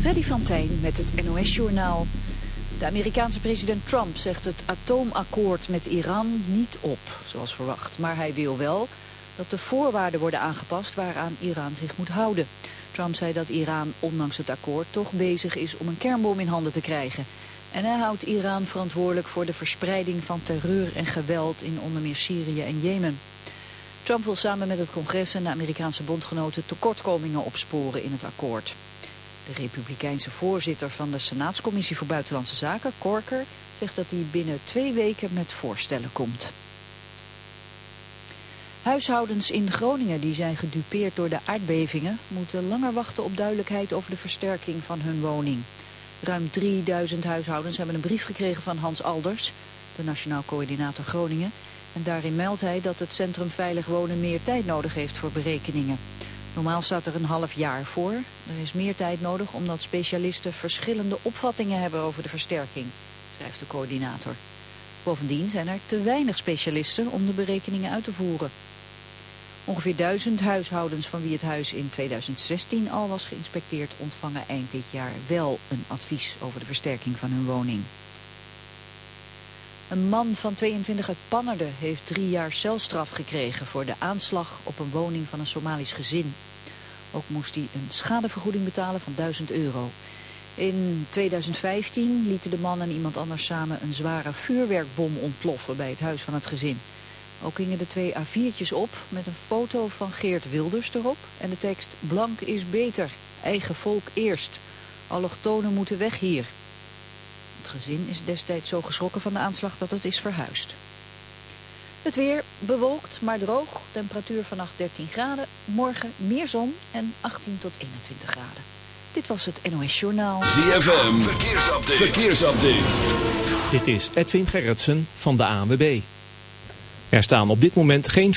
Freddy van met het NOS-journaal. De Amerikaanse president Trump zegt het atoomakkoord met Iran niet op, zoals verwacht. Maar hij wil wel dat de voorwaarden worden aangepast waaraan Iran zich moet houden. Trump zei dat Iran, ondanks het akkoord, toch bezig is om een kernbom in handen te krijgen. En hij houdt Iran verantwoordelijk voor de verspreiding van terreur en geweld in onder meer Syrië en Jemen. Trump wil samen met het congres en de Amerikaanse bondgenoten tekortkomingen opsporen in het akkoord. De republikeinse voorzitter van de Senaatscommissie voor Buitenlandse Zaken, Corker, zegt dat hij binnen twee weken met voorstellen komt. Huishoudens in Groningen die zijn gedupeerd door de aardbevingen... moeten langer wachten op duidelijkheid over de versterking van hun woning. Ruim 3000 huishoudens hebben een brief gekregen van Hans Alders... de Nationaal Coördinator Groningen... en daarin meldt hij dat het Centrum Veilig Wonen meer tijd nodig heeft voor berekeningen. Normaal staat er een half jaar voor. Er is meer tijd nodig omdat specialisten verschillende opvattingen hebben over de versterking, schrijft de coördinator. Bovendien zijn er te weinig specialisten om de berekeningen uit te voeren. Ongeveer duizend huishoudens van wie het huis in 2016 al was geïnspecteerd... ontvangen eind dit jaar wel een advies over de versterking van hun woning. Een man van 22 uit Pannerden heeft drie jaar celstraf gekregen... voor de aanslag op een woning van een Somalisch gezin. Ook moest hij een schadevergoeding betalen van 1000 euro. In 2015 lieten de man en iemand anders samen een zware vuurwerkbom ontploffen... bij het huis van het gezin. Ook gingen de twee A4'tjes op met een foto van Geert Wilders erop... en de tekst Blank is beter, eigen volk eerst. Allochtonen moeten weg hier. Het gezin is destijds zo geschrokken van de aanslag dat het is verhuisd. Het weer bewolkt, maar droog. Temperatuur vannacht 13 graden. Morgen meer zon en 18 tot 21 graden. Dit was het NOS Journaal. ZFM, verkeersupdate. verkeersupdate. Dit is Edwin Gerritsen van de ANWB. Er staan op dit moment geen...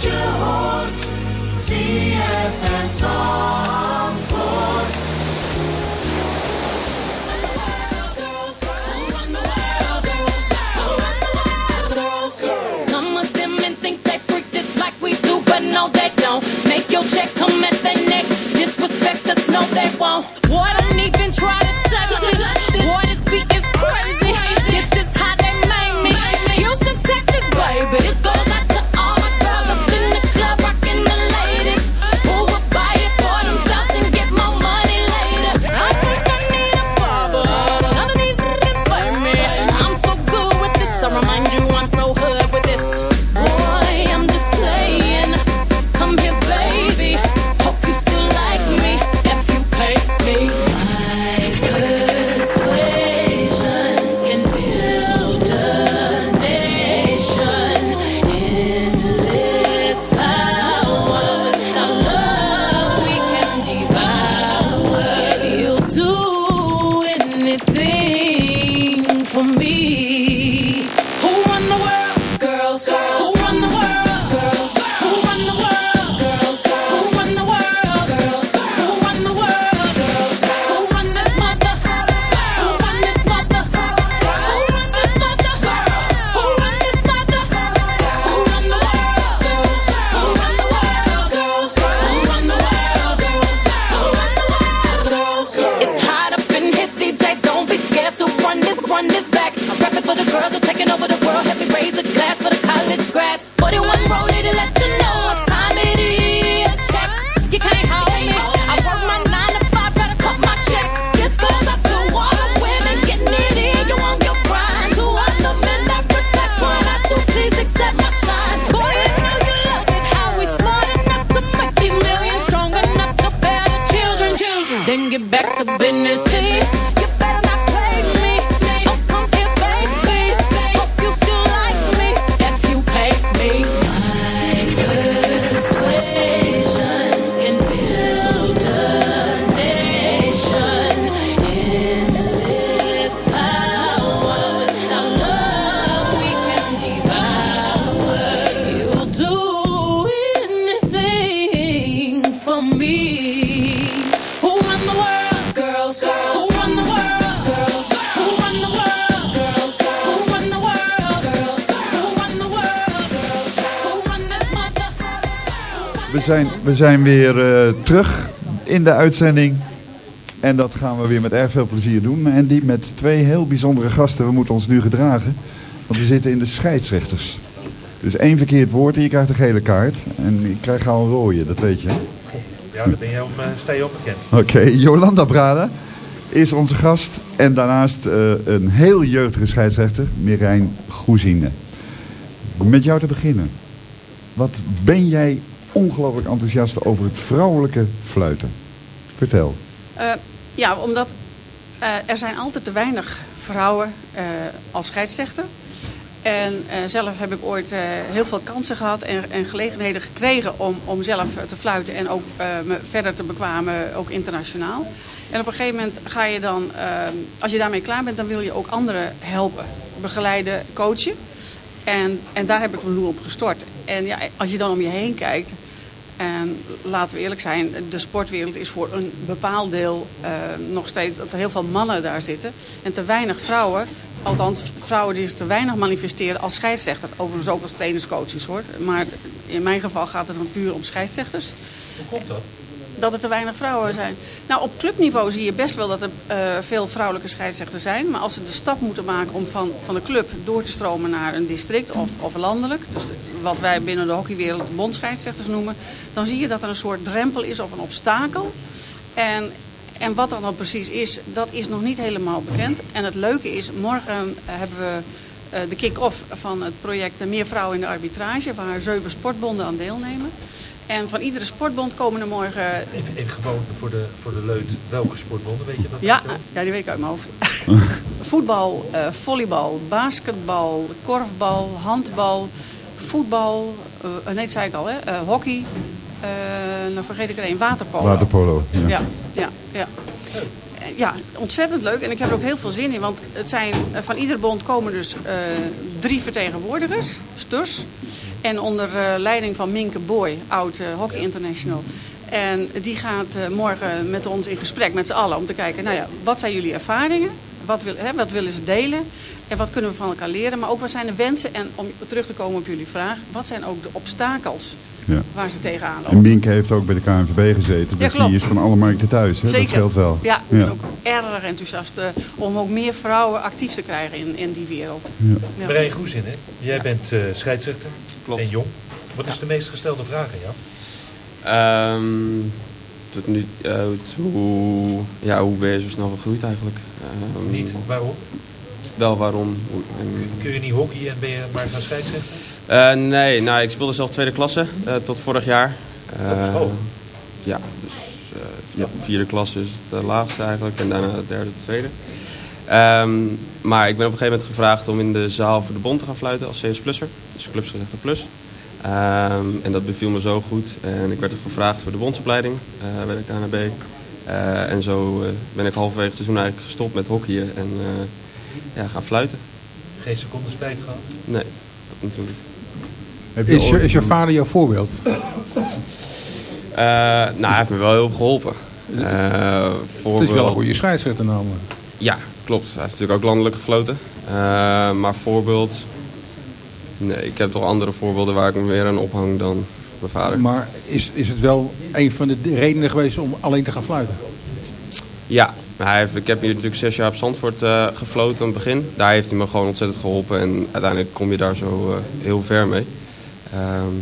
je hoort. Some of them men think they freak this like we do, but no, they don't. Make your check come at their neck. Disrespect us, no, they won't. Don't even try to touch this. We zijn, we zijn weer eh, terug in de uitzending. En dat gaan we weer met erg veel plezier doen. En die met twee heel bijzondere gasten. We moeten ons nu gedragen. Want we zitten in de scheidsrechters. Dus één verkeerd woord en je krijgt een gele kaart. En ik krijg al een rode, dat weet je. hè? Ja, daar ben je om, sta je op bekend. Oké, Jolanda Brada is onze gast. En daarnaast eh, een heel jeugdige scheidsrechter, Mirijn Goezine. Met jou te beginnen. Wat ben jij ongelooflijk enthousiast over het vrouwelijke fluiten? Vertel. Eh, ja, omdat eh, er zijn altijd te weinig vrouwen eh, als scheidsrechter. En zelf heb ik ooit heel veel kansen gehad en, en gelegenheden gekregen om, om zelf te fluiten en ook me verder te bekwamen, ook internationaal. En op een gegeven moment ga je dan, als je daarmee klaar bent, dan wil je ook anderen helpen, begeleiden, coachen. En, en daar heb ik me nu op gestort. En ja, als je dan om je heen kijkt, en laten we eerlijk zijn, de sportwereld is voor een bepaald deel eh, nog steeds dat er heel veel mannen daar zitten. En te weinig vrouwen, althans vrouwen die zich te weinig manifesteren als scheidsrechter. Overigens ook als trainerscoaches hoor. Maar in mijn geval gaat het dan puur om scheidsrechters. Hoe komt dat? Dat er te weinig vrouwen zijn. Nou, op clubniveau zie je best wel dat er eh, veel vrouwelijke scheidsrechters zijn. Maar als ze de stap moeten maken om van, van de club door te stromen naar een district of, of landelijk. Dus wat wij binnen de hockeywereld bondscheidsrechters noemen. Dan zie je dat er een soort drempel is of een obstakel. En, en wat dat dan precies is, dat is nog niet helemaal bekend. En het leuke is, morgen eh, hebben we eh, de kick-off van het project Meer Vrouwen in de Arbitrage. Waar zeven sportbonden aan deelnemen. En van iedere sportbond komen er morgen Even, even gewoon voor de, voor de leut. Welke sportbonden, weet je dat? ja, ja, die weet ik uit mijn hoofd. Voetbal, eh, volleybal, basketbal, korfbal, handbal, voetbal, eh, nee, dat zei ik al, hè, eh, hockey. eh nou vergeet ik er één, waterpolo. Waterpolo. Ja. Ja, ja, ja. Ja, ontzettend leuk. En ik heb er ook heel veel zin in. Want het zijn, van iedere bond komen dus eh, drie vertegenwoordigers, sturs. En onder eh, leiding van Minke Boy, oud eh, Hockey International. En die gaat eh, morgen met ons in gesprek met z'n allen om te kijken, nou ja, wat zijn jullie ervaringen? Wat, wil, hè, wat willen ze delen? En wat kunnen we van elkaar leren? Maar ook wat zijn de wensen? En om terug te komen op jullie vraag, wat zijn ook de obstakels Ja. waar ze tegenaan En lopen? Minke heeft ook bij de KNVB gezeten. Dus die is van alle markten thuis. Hè? Dat scheelt wel. Ja, ik ben ook erg enthousiast eh, om ook meer vrouwen actief te krijgen in, in die wereld. Ja. Ja. Marijn Goezin, hè? Jij bent eh, scheidsrechter Klopt. en jong. Wat is de meest gestelde vraag aan jou? Ehm, tot nu, eh, hoe, ja, hoe ben je zo snel gegroeid eigenlijk? Ehm, Niet. Waarom? Wel waarom. hoe- en- Kun je niet hockeyen en ben je maar gaan scheidsrechten? Eh, nee, nou, ik speelde zelf tweede klasse eh, tot vorig jaar. Oh. Ja, dus ja, vierde klasse is het laagste eigenlijk en daarna de derde, tweede. Ehm, maar ik ben op een gegeven moment gevraagd om in de zaal voor de bond te gaan fluiten als CS-plusser. Dus clubsgerechter plus. Ehm, en dat beviel me zo goed. En ik werd ook gevraagd voor de bondsopleiding bij de KNB. En zo ben ik halverwege het seizoen eigenlijk gestopt met hockeyen en ja, gaan fluiten. Geen seconde spijt gehad? Nee, dat natuurlijk niet. Heb je Is je, is je vader jouw voorbeeld? Eh, nou, hij heeft me wel heel geholpen. Eh, Het voorbeeld- is wel een goede scheidsrechter namelijk. Ja, klopt. Hij heeft natuurlijk ook landelijk gefloten. Eh, maar voorbeeld... Nee, ik heb toch andere voorbeelden waar ik me meer aan ophang dan mijn vader. Maar is, is het wel een van de redenen geweest om alleen te gaan fluiten? Ja, maar hij heeft, ik heb hier natuurlijk zes jaar op Zandvoort eh, gefloten aan het begin. Daar heeft hij me gewoon ontzettend geholpen. En uiteindelijk kom je daar zo eh, heel ver mee. Ehm,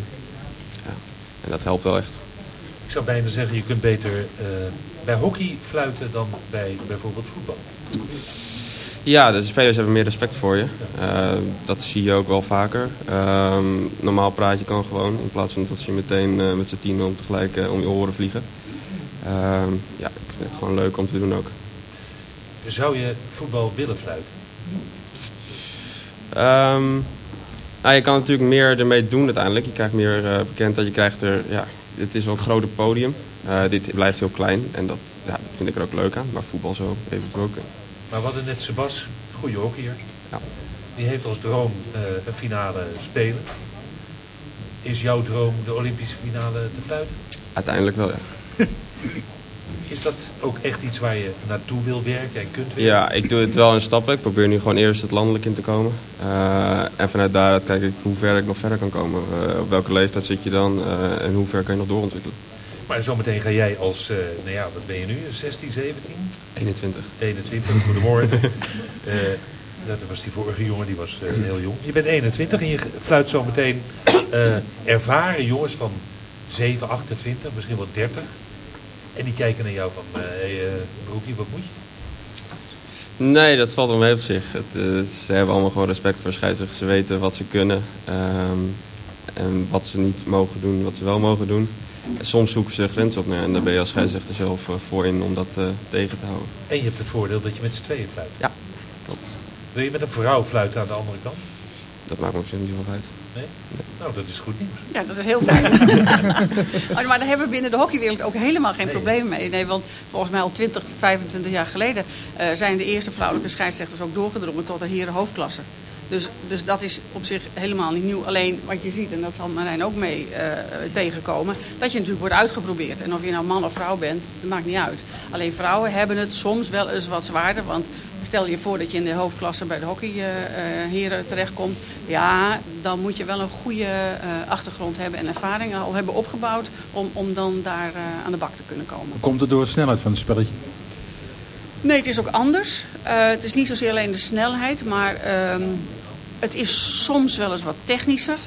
ja. En dat helpt wel echt. Ik zou bijna zeggen, je kunt beter eh, bij hockey fluiten dan bij bijvoorbeeld voetbal. Ja, de spelers hebben meer respect voor je. Eh, dat zie je ook wel vaker. Ehm, normaal praat je kan gewoon, in plaats van dat ze je meteen eh, met z'n tien om tegelijk om je oren vliegen. Ehm, ja, ik vind het gewoon leuk om te doen ook. Zou je voetbal willen fluiten? Nou, je kan natuurlijk meer ermee doen uiteindelijk. Je krijgt meer eh, bekendheid. Je krijgt er, ja, het is wel een groter podium. Eh, dit blijft heel klein en dat, ja, dat vind ik er ook leuk aan. Maar voetbal zo eventueel ook. Maar we hadden net Sebas, goede hockeyer. Ja. Die heeft als droom eh, een finale spelen. Is jouw droom de Olympische finale te fluiten? Uiteindelijk wel, ja. Is dat ook echt iets waar je naartoe wil werken en kunt werken? Ja, ik doe het wel in stappen. Ik probeer nu gewoon eerst het landelijk in te komen. Eh, en vanuit daaruit kijk ik hoe ver ik nog verder kan komen. Eh, op welke leeftijd zit je dan eh, en hoe ver kan je nog doorontwikkelen. Maar zometeen ga jij als, nou ja, wat ben je nu? 16, 17? 21. 21, goedemorgen. Dat was die vorige jongen, die was heel jong. Je bent 21 en je fluit zometeen ervaren jongens van 7, 28, misschien wel 30. En die kijken naar jou van, hé hey, eh, broekie, wat moet je? Nee, dat valt wel mee op zich. Het, eh, ze hebben allemaal gewoon respect voor scheidsrechters. Ze weten wat ze kunnen. ehm, en wat ze niet mogen doen, wat ze wel mogen doen. En soms zoeken ze grens op. Nou, en daar ben je als scheidsrechter zelf eh, voor in om dat eh, tegen te houden. En je hebt het voordeel dat je met z'n tweeën fluit. Ja, klopt. Wil je met een vrouw fluiten aan de andere kant? Dat maakt me op zich niet zoveel uit. Nee? Nou, dat is goed nieuws. Ja, dat is heel fijn. Oh, maar daar hebben we binnen de hockeywereld ook helemaal geen probleem mee. Nee, want volgens mij al 20, 25 jaar geleden eh, zijn de eerste vrouwelijke scheidsrechters ook doorgedrongen tot de heren hoofdklasse. Dus, dus dat is op zich helemaal niet nieuw. Alleen wat je ziet, en dat zal Marijn ook mee eh, tegenkomen, dat je natuurlijk wordt uitgeprobeerd. En of je nou man of vrouw bent, dat maakt niet uit. Alleen vrouwen hebben het soms wel eens wat zwaarder, want Stel je voor dat je in de hoofdklasse bij de hockeyheren terechtkomt. Ja, dan moet je wel een goede eh, achtergrond hebben en ervaring al hebben opgebouwd om, om dan daar eh, aan de bak te kunnen komen. Komt het door de snelheid van het spelletje? Nee, het is ook anders. Eh, het is niet zozeer alleen de snelheid, maar ehm, het is soms wel eens wat technischer.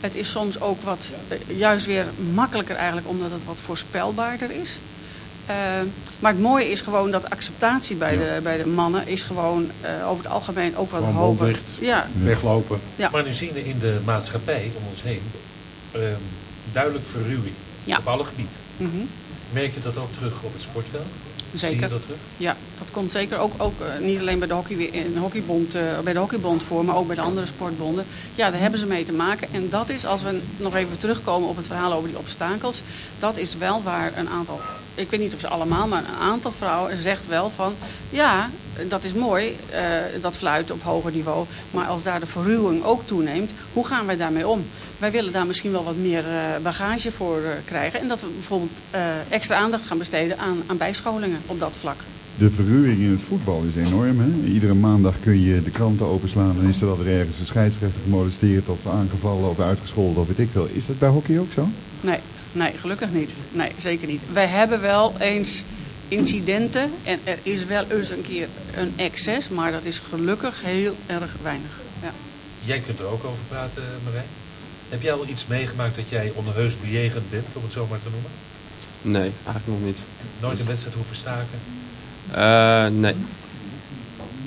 Het is soms ook wat, eh, juist weer makkelijker eigenlijk, omdat het wat voorspelbaarder is. Eh, maar het mooie is gewoon dat acceptatie bij, de, bij de mannen is gewoon eh, over het algemeen ook wat hoger. dicht. Ja, Weglopen. Ja. Maar nu zien we in de maatschappij om ons heen ehm, duidelijk verruwing Ja. op alle gebieden. mhm, Merk je dat ook terug op het sportveld? Zeker. dat? Ja, dat komt zeker ook, ook eh, niet alleen bij de, hockey, in de hockeybond, eh, bij de hockeybond voor, maar ook bij de andere sportbonden. Ja, daar hebben ze mee te maken. En dat is, als we nog even terugkomen op het verhaal over die obstakels, dat is wel waar een aantal, ik weet niet of ze allemaal, maar een aantal vrouwen zegt wel van, ja, dat is mooi, eh, dat fluiten op hoger niveau, maar als daar de verruwing ook toeneemt, hoe gaan wij daarmee om? Wij willen daar misschien wel wat meer bagage voor krijgen. En dat we bijvoorbeeld extra aandacht gaan besteden aan, aan bijscholingen op dat vlak. De verruwing in het voetbal is enorm. Hè? Iedere maandag kun je de kranten openslaan en is er dat er ergens een scheidsrechter gemolesteerd of aangevallen of uitgescholden of weet ik veel. Is dat bij hockey ook zo? Nee, nee, gelukkig niet. Nee, zeker niet. Wij hebben wel eens incidenten en er is wel eens een keer een excess, maar dat is gelukkig heel erg weinig. Ja. Jij kunt er ook over praten, Marijn. Heb jij al iets meegemaakt dat jij onheus bejegend bent, om het zo maar te noemen? Nee, eigenlijk nog niet. Nooit een wedstrijd hoeven staken? Eh, nee.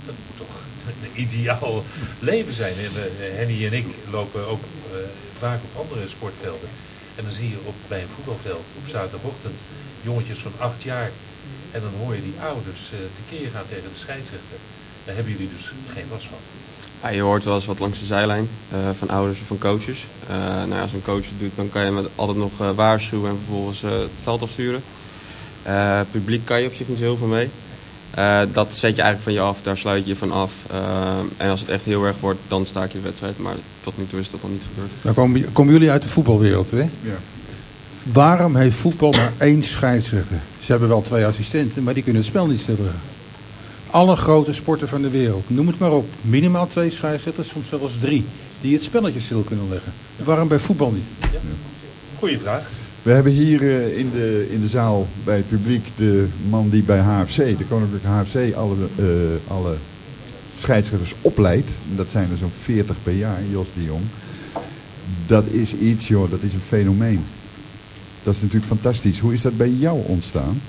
Dat moet toch een ideaal leven zijn. En, Henny en ik lopen ook eh, vaak op andere sportvelden. En dan zie je op, bij een voetbalveld op zaterdagochtend jongetjes van acht jaar. En dan hoor je die ouders eh tekeer gaan tegen de scheidsrechter. Daar hebben jullie dus geen last van. Ja, je hoort wel eens wat langs de zijlijn eh, van ouders of van coaches. Eh, nou ja, als een coach het doet, dan kan je hem altijd nog eh, waarschuwen en vervolgens eh, het veld afsturen. Eh, publiek kan je op zich niet heel veel mee. Eh, dat zet je eigenlijk van je af, daar sluit je je van af. En als het echt heel erg wordt, dan staak je de wedstrijd. Maar tot nu toe is dat nog niet gebeurd. Nou komen, komen jullie uit de voetbalwereld, hè? Ja. Waarom heeft voetbal maar één scheidsrechter? Ze hebben wel twee assistenten, maar die kunnen het spel niet stellen. Alle grote sporten van de wereld, noem het maar op. Minimaal twee scheidsrechters, soms zelfs drie. Die het spelletje stil kunnen leggen. Waarom bij voetbal niet? Goeie vraag. We hebben hier eh, in, de, in de zaal bij het publiek de man die bij HFC, de Koninklijke HFC, alle, eh, alle scheidsrechters opleidt. Dat zijn er zo'n 40 per jaar, Jos de Jong. Dat is iets, joh, dat is een fenomeen. Dat is natuurlijk fantastisch. Hoe is dat bij jou ontstaan?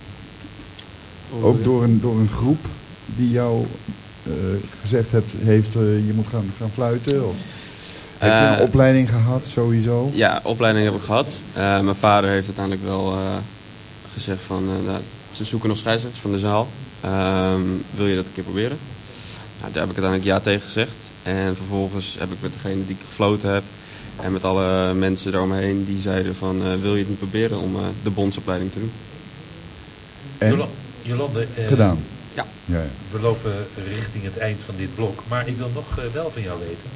Ook door een, door een groep die jou eh, gezegd hebt, heeft, eh, je moet gaan, gaan fluiten? Of heb je een Eh, opleiding gehad, sowieso? Ja, opleiding heb ik gehad. Eh, mijn vader heeft uiteindelijk wel eh, gezegd van, eh, nou, ze zoeken nog scheidsrechters van de zaal. Ehm, wil je dat een keer proberen? Nou, daar heb ik uiteindelijk ja tegen gezegd. En vervolgens heb ik met degene die ik gefloten heb en met alle mensen daaromheen die zeiden van, eh, wil je het niet proberen om eh, de bondsopleiding te doen? En? Jolande, Gedaan? Ja. We lopen richting het eind van dit blok. Maar ik wil nog eh, wel van jou weten.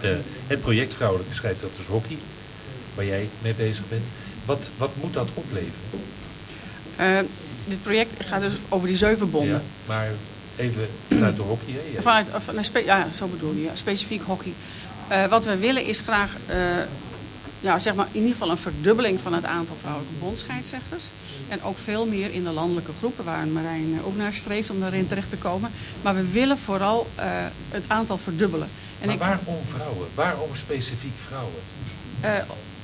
Eh, het project Vrouwelijke Scheidsrechters Hockey, waar jij mee bezig bent. Wat, wat moet dat opleveren? Eh, dit project gaat dus over die zeven bonden. Ja, maar even vanuit de hockey. Hè? Ja. Vanuit, of, nee, ja, zo bedoel je, ja, specifiek hockey. Eh, wat we willen is graag, eh, ja, zeg maar in ieder geval een verdubbeling van het aantal vrouwelijke bondscheidsrechters. En ook veel meer in de landelijke groepen, waar Marijn eh, ook naar streeft om daarin terecht te komen. Maar we willen vooral eh, het aantal verdubbelen. En maar ik, waarom vrouwen? Waarom specifiek vrouwen? eh,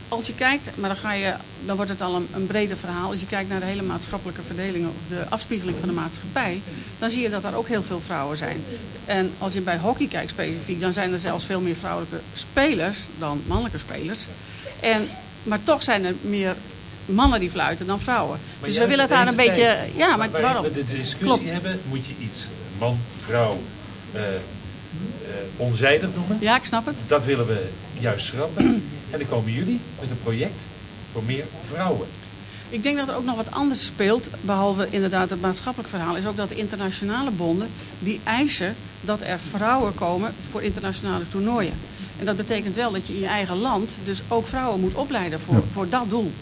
als je kijkt, maar dan, ga je, dan wordt het al een, een breder verhaal. Als je kijkt naar de hele maatschappelijke verdeling of de afspiegeling van de maatschappij, dan zie je dat er ook heel veel vrouwen zijn. En als je bij hockey kijkt specifiek, dan zijn er zelfs veel meer vrouwelijke spelers dan mannelijke spelers. En, maar toch zijn er meer mannen die fluiten dan vrouwen. Maar dus we willen het daar een beetje... tijd Ja, maar waar waarom? we de discussie Klopt. hebben, moet je iets man, vrouw, eh, eh, onzijdig noemen. Ja, ik snap het. Dat willen we juist schrappen. en dan komen jullie met een project voor meer vrouwen. Ik denk dat er ook nog wat anders speelt, behalve inderdaad het maatschappelijk verhaal, is ook dat de internationale bonden die eisen dat er vrouwen komen voor internationale toernooien. En dat betekent wel dat je in je eigen land dus ook vrouwen moet opleiden voor, voor dat doel.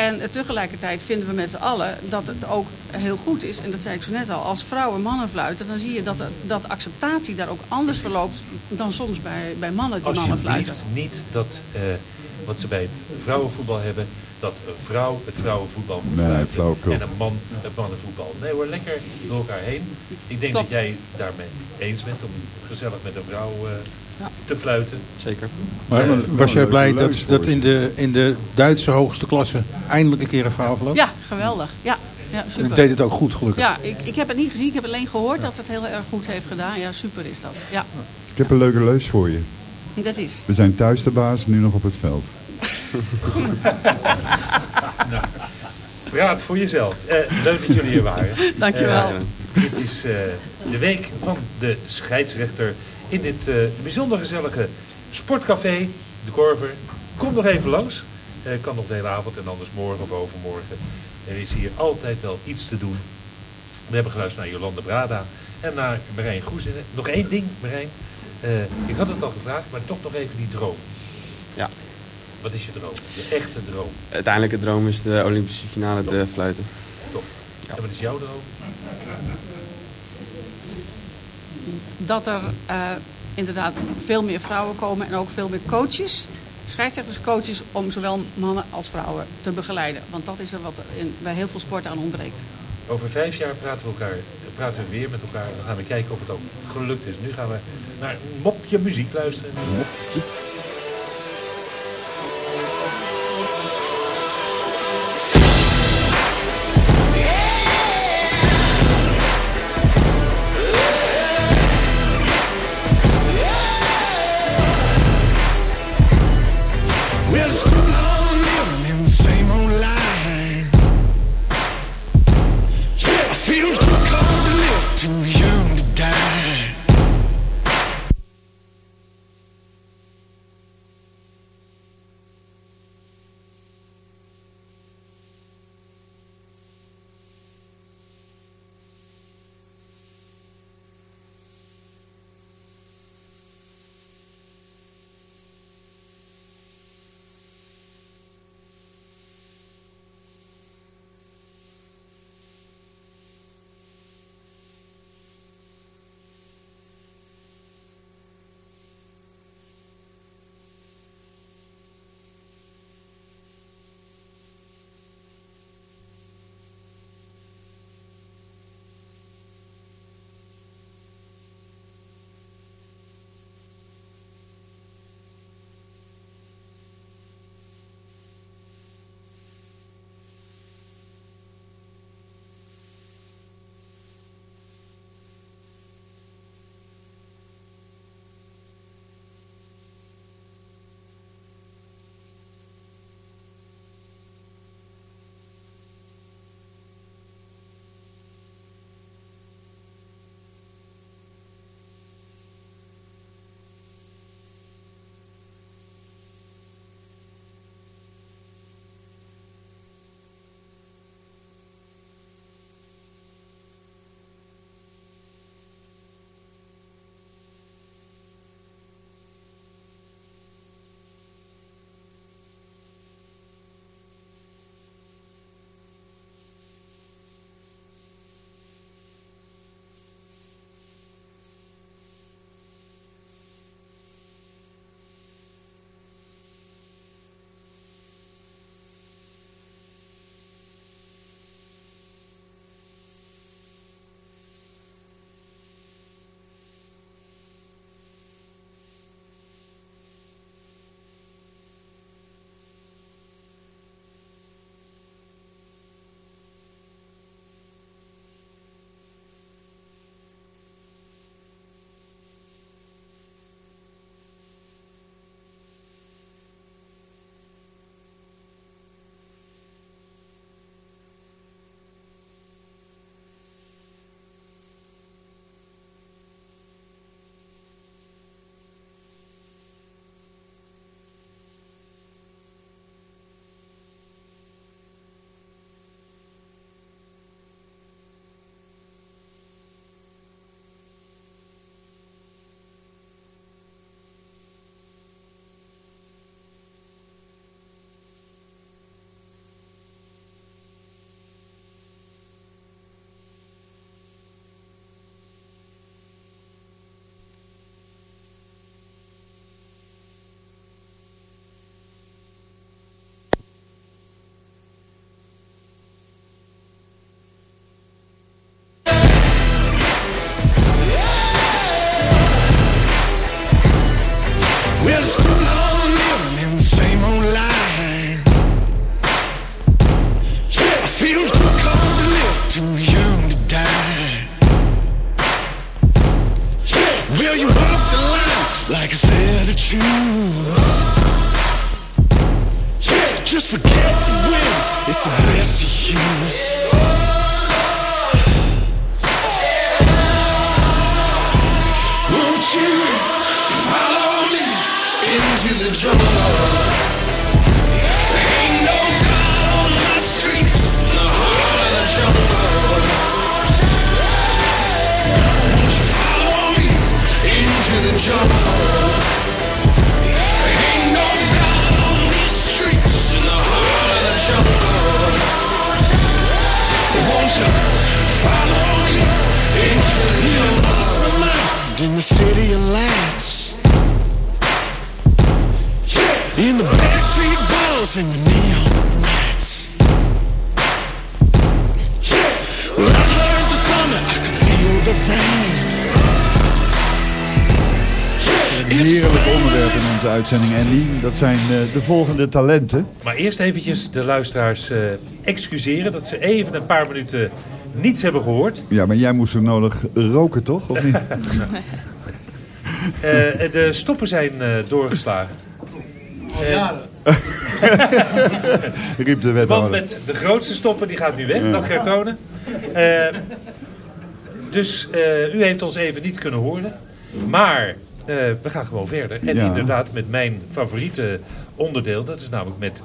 En tegelijkertijd vinden we met z'n allen dat het ook heel goed is, en dat zei ik zo net al, als vrouwen mannen fluiten, dan zie je dat, dat acceptatie daar ook anders verloopt dan soms bij, bij mannen die mannen fluiten. niet dat eh, wat ze bij het vrouwenvoetbal hebben, dat een vrouw het vrouwenvoetbal moet Nee, en een man het mannenvoetbal. Nee hoor, lekker door elkaar heen. Ik denk dat jij daarmee eens bent om gezellig met een vrouw eh, Ja. te fluiten. Zeker. Maar was jij blij dat, dat in de, in de Duitse hoogste klasse eindelijk een keer een vrouw vloog? Ja, geweldig. Ja, ja En ik super. deed het ook goed, gelukkig. Ja, ik, ik heb het niet gezien. Ik heb alleen gehoord dat het heel erg goed heeft gedaan. Ja, super is dat. Ja, Ik heb een leuke leus voor je. dat is. We zijn thuis de baas, nu nog op het veld. Praat voor jezelf. Eh, leuk dat jullie hier waren. Dankjewel. Eh, dit is eh, de week van de scheidsrechter in dit eh, bijzonder gezellige sportcafé, de Korver. Kom nog even langs. Eh, kan nog de hele avond en anders morgen of overmorgen. Er is hier altijd wel iets te doen. We hebben geluisterd naar Jolande Brada en naar Marijn Goezin. Nog één ding, Marijn. Eh, ik had het al gevraagd, maar toch nog even die droom. Ja. Wat is je droom? Je echte droom. Uiteindelijke droom is de Olympische finale te fluiten. Top. En wat is jouw droom? Dat er eh, inderdaad veel meer vrouwen komen en ook veel meer coaches. Scheidsrechterscoaches om zowel mannen als vrouwen te begeleiden. Want dat is er wat er in, bij heel veel sporten aan ontbreekt. Over vijf jaar praten we, elkaar, praten we weer met elkaar. Dan gaan we kijken of het ook gelukt is. Nu gaan we naar een mopje muziek luisteren. In the city of lights. In the backstreet balls and the neon lights. Well, I heard the thunder, I could feel the rain. Heerlijk onderwerp in onze uitzending, Andy. Dat zijn eh, de volgende talenten. Maar eerst eventjes de luisteraars eh, excuseren dat ze even een paar minuten niets hebben gehoord. Ja, maar jij moest zo nodig roken, toch? Of niet? Eh, de stoppen zijn eh, doorgeslagen. Eh, Riep de want wethouder. met de grootste stoppen, die gaat nu weg, Ja. dag Gertone. Eh, dus eh, u heeft ons even niet kunnen horen. Maar eh, we gaan gewoon verder. En Ja. inderdaad met mijn favoriete onderdeel, dat is namelijk met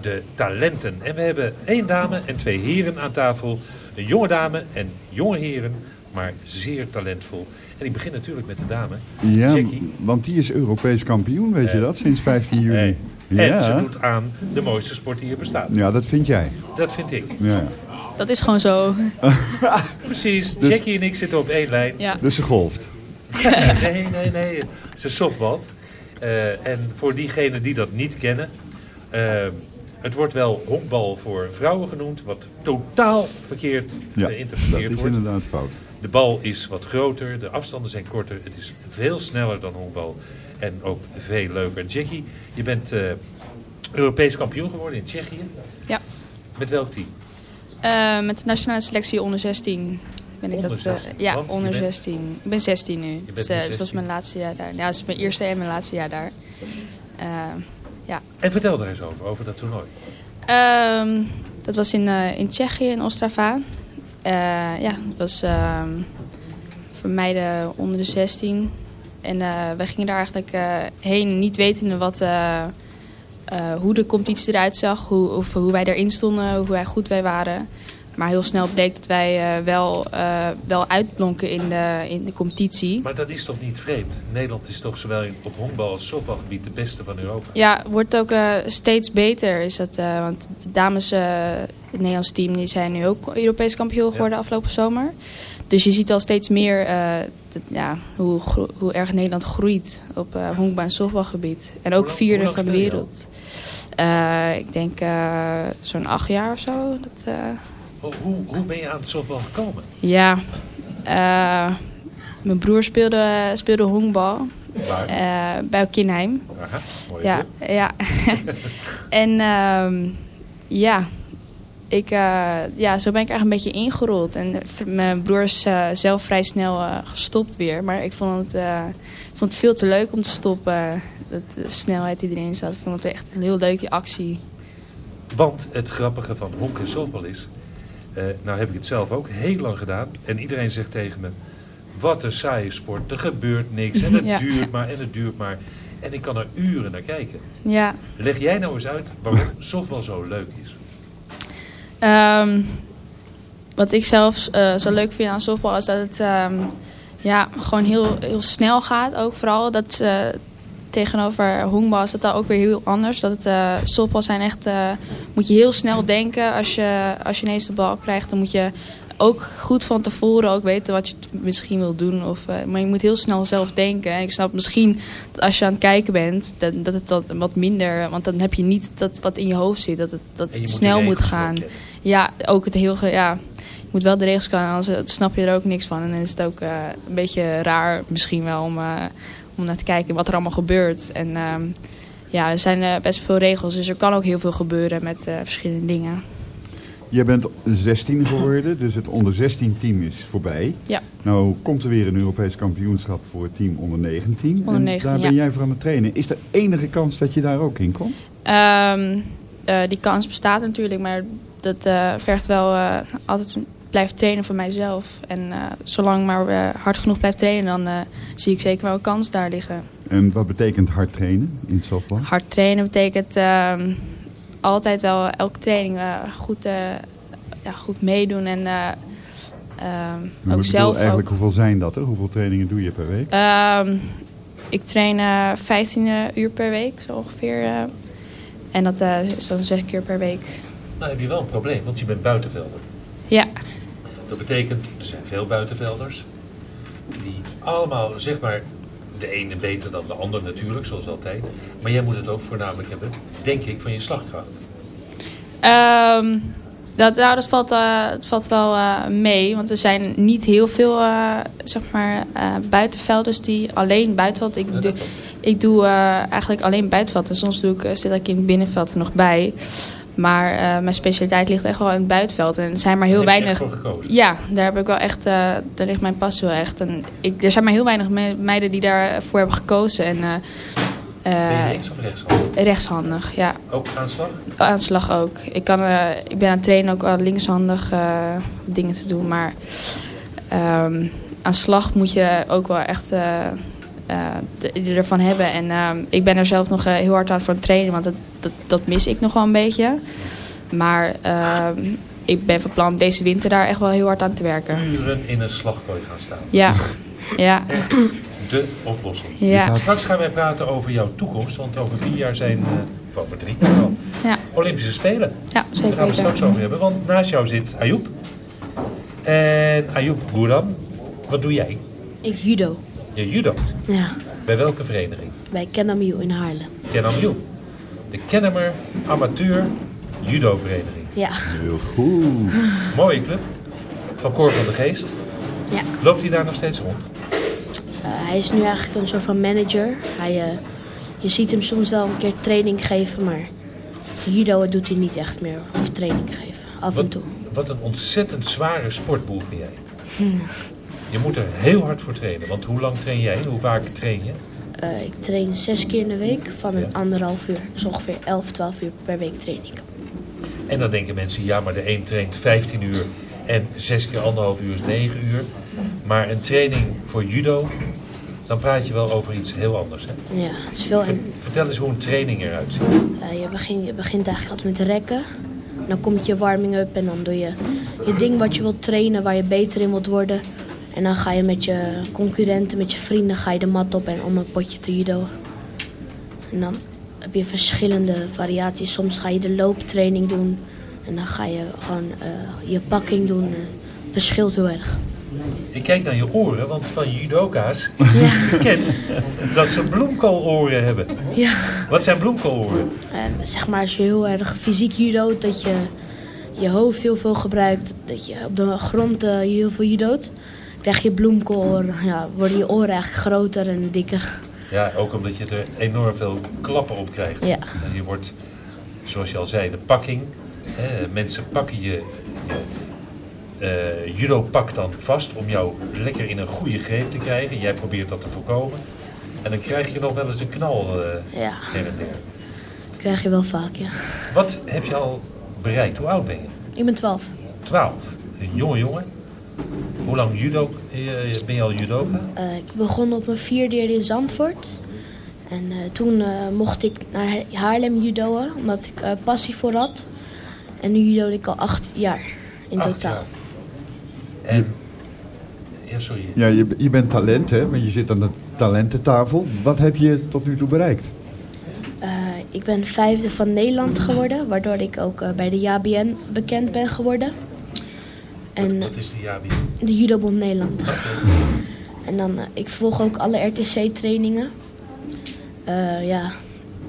de talenten. En we hebben één dame en twee heren aan tafel. Een jonge dame en jonge heren, maar zeer talentvol. En ik begin natuurlijk met de dame, Ja, Jackie. want die is Europees kampioen, weet je Eh, dat? Sinds 15 juli. Hey. En ze Ja. doet aan de mooiste sport die hier bestaat. ja, dat vind jij. Dat vind ik. Ja. Dat is gewoon zo. Precies, Dus- Jackie en ik zitten op één lijn. Ja. Dus ze golft. Nee, nee, nee. Ze softbalt. Eh, en voor diegenen die dat niet kennen. eh, het wordt wel honkbal voor vrouwen genoemd. Wat totaal verkeerd Ja, dat geïnterpreteerd is wordt. inderdaad fout. De bal is wat groter. De afstanden zijn korter. Het is veel sneller dan honkbal. En ook veel leuker. Jackie, je bent eh, Europees kampioen geworden in Tsjechië. Ja. Met welk team? Eh, met de nationale selectie onder 16 ben ik Onder dat. eh, 16, ja, want onder bent- 16. Ik ben 16 nu. bent Dus het was 16. mijn laatste jaar daar. Ja, het is mijn eerste en mijn laatste jaar daar. En vertel daar eens over, over dat toernooi. Ehm, dat was in, eh, in Tsjechië, in Ostrava. Eh, ja, het was ehm, voor meiden onder de 16. En eh wij gingen daar eigenlijk heen, niet wetende wat, hoe de competitie eruit zag. Hoe, of hoe wij erin stonden, hoe goed wij waren. Maar heel snel bleek dat wij eh, wel, eh, wel uitblonken in de, in de competitie. Maar dat is toch niet vreemd? Nederland is toch zowel op honkbal als softbalgebied de beste van Europa? Ja, wordt ook eh, steeds beter. Is dat, want de dames, het Nederlands team, die zijn nu ook Europees kampioen geworden afgelopen zomer. Dus je ziet al steeds meer dat- ja, hoe, hoe erg Nederland groeit op eh honkbal- en softbalgebied. En ook lang- vierde van de wereld. Ik denk zo'n acht jaar of zo. Dat, Hoe, hoe, hoe ben je aan het softbal gekomen? ja, eh, mijn broer speelde, speelde honkbal eh, bij Kinheim. Aha, Ja, club. ja. en ehm, ja, ik, eh, ja, zo ben ik eigenlijk een beetje ingerold. En mijn broer is zelf vrij snel gestopt weer. Maar ik vond het, vond het veel te leuk om te stoppen. Dat, de snelheid die erin zat. Ik vond het echt heel leuk, die actie. Want het grappige van honk en softbal is... eh, nou heb ik het zelf ook heel lang gedaan. En iedereen zegt tegen me... Wat een saaie sport. Er gebeurt niks. En het Ja. duurt maar en het duurt maar. En ik kan er uren naar kijken. Ja, Leg jij nou eens uit waarom softbal zo leuk is. Ehm, wat ik zelf eh, zo leuk vind aan softbal is dat het ehm, ja, gewoon heel, heel snel gaat. Ook vooral dat eh, tegenover honkbal is dat dan ook weer heel anders. Dat het softbal zijn echt, eh, moet je heel snel denken. Als je, als je ineens de bal krijgt, dan moet je ook goed van tevoren ook weten wat je misschien wil doen. Of, eh, maar je moet heel snel zelf denken. En ik snap misschien dat als je aan het kijken bent, dat, dat het dat wat minder... Want dan heb je niet dat wat in je hoofd zit, dat het, dat het snel moet gaan. Ja, ook het heel... Ja, je moet wel de regels kennen, anders snap je er ook niks van. En dan is het ook een beetje raar misschien wel om, om naar te kijken wat er allemaal gebeurt. En ehm, ja, er zijn eh, best veel regels, dus er kan ook heel veel gebeuren met eh, verschillende dingen. Je bent 16 geworden, dus het onder 16 team is voorbij. Ja. Nou komt er weer een Europees kampioenschap voor het team onder 19. Onder en 19, daar ben jij voor aan het trainen. Is er enige kans dat je daar ook in komt? Ehm, eh, die kans bestaat natuurlijk, maar dat vergt wel altijd blijven trainen van mijzelf. En eh, zolang ik maar eh, hard genoeg blijf trainen, dan eh, zie ik zeker wel een kans daar liggen. En wat betekent hard trainen in het softbal? Hard trainen betekent ehm, altijd wel elke training eh, goed, eh, ja, goed meedoen en eh, ehm, ook bedoel, zelf eigenlijk ook. hoeveel zijn dat er? Hoeveel trainingen doe je per week? Ehm, ik train eh 15 uur per week, zo ongeveer. eh. en dat eh, is dan zes keer per week. Nou heb je wel een probleem, want je bent buitenvelder. Ja, Dat betekent, er zijn veel buitenvelders. Die allemaal, zeg maar, de ene beter dan de ander natuurlijk, zoals altijd. Maar jij moet het ook voornamelijk hebben, denk ik, van je slagkracht. Ehm, dat, nou, dat, valt, dat valt wel eh, mee. Want er zijn niet heel veel eh, zeg maar, buitenvelders die alleen buitenveld. Ik doe, ik doe eigenlijk alleen buitenveld. En soms doe ik, zit ik in het binnenveld er nog bij. Maar eh, mijn specialiteit ligt echt wel in het buitenveld. En er zijn maar heel weinig. echt voor gekozen. Ja, daar heb ik wel echt. eh, daar ligt mijn passie wel echt. En ik, er zijn maar heel weinig me- meiden die daarvoor hebben gekozen. En, eh, links of rechtshandig? rechtshandig, ja. Ook aanslag? Aanslag ook. Ik, kan, ik ben aan het trainen ook wel linkshandig dingen te doen. Maar ehm, aan slag moet je ook wel echt ervan hebben. En ehm, ik ben er zelf nog heel hard aan voor het trainen. Want dat, dat, dat mis ik nog wel een beetje. Maar ehm, ik ben van plan deze winter daar echt wel heel hard aan te werken. Uren in een slagkooi gaan staan. Ja, ja. Echt de oplossing. Ja. Straks gaan wij praten over jouw toekomst, want over vier jaar zijn, eh, of over drie wel, Ja. Olympische Spelen. Ja, Daar zeker gaan we straks over hebben, want naast jou zit Ayoub. En Ayoub Boeran, wat doe jij? Ik judo. Je judoot. Ja, Bij welke vereniging? bij Kenamiu in Haarlem. Kenamju. De Kennemer Amateur Judo Vereniging. Ja. Heel goed. Mooie club. Van Cor van de Geest. Ja. Loopt hij daar nog steeds rond? Eh, hij is nu eigenlijk een soort van manager. Hij, eh, je ziet hem soms wel een keer training geven, maar judo doet hij niet echt meer. Of training geven, af en toe. Wat een ontzettend zware sportboel vind jij. Hm. Je moet er heel hard voor trainen. Want hoe lang train jij? Hoe vaak train je? Eh, ik train zes keer in de week van een anderhalf uur. Dus ongeveer 11, 12 uur per week training. En dan denken mensen, ja, maar de een traint 15 uur en 6 keer anderhalf uur is 9 uur. Maar een training voor judo, dan praat je wel over iets heel anders. Hè? Ja, het is veel... Ver- vertel eens hoe een training eruit ziet. Eh, je, begint, je begint eigenlijk altijd met rekken. Dan komt je warming-up en dan doe je je ding wat je wilt trainen, waar je beter in wilt worden. En dan ga je met je concurrenten, met je vrienden, ga je de mat op en om een potje te judo. En dan heb je verschillende variaties. Soms ga je de looptraining doen. En dan ga je gewoon eh, je pakking doen. Eh, verschilt heel erg. Ik kijk naar je oren, want van judoka's is het bekend dat ze bloemkooloren hebben. Ja. Wat zijn bloemkooloren? En zeg maar als je heel erg fysiek judoot, dat je je hoofd heel veel gebruikt, dat je op de grond eh, heel veel judoot, krijg je bloemkooloren. Ja, worden je oren eigenlijk groter en dikker. Ja, ook omdat je er enorm veel klappen op krijgt. Ja. En je wordt, zoals je al zei, de pakking. Hè, mensen pakken je, je eh, judo-pak dan vast om jou lekker in een goede greep te krijgen. Jij probeert dat te voorkomen. En dan krijg je nog wel eens een knal eh Ja. her en der. Dat krijg je wel vaak, ja. Wat heb je al bereikt? Hoe oud ben je? Ik ben 12. 12. Een jonge jongen. Hoe lang judo, eh, ben je al judoka? Eh, ik begon op mijn vierde jaar in Zandvoort. En eh, toen eh, mocht ik naar Haarlem judoën, omdat ik eh, passie voor had. En nu judo ik al acht jaar in Acht totaal. jaar. En, ja sorry. Ja, je, je bent talent, hè? Want je zit aan de talententafel. Wat heb je tot nu toe bereikt? Eh, ik ben vijfde van Nederland geworden, waardoor ik ook eh, bij de JBN bekend ben geworden. En Wat is die JBN? de Judobond Nederland. En dan, eh, ik volg ook alle RTC-trainingen. Eh, ja.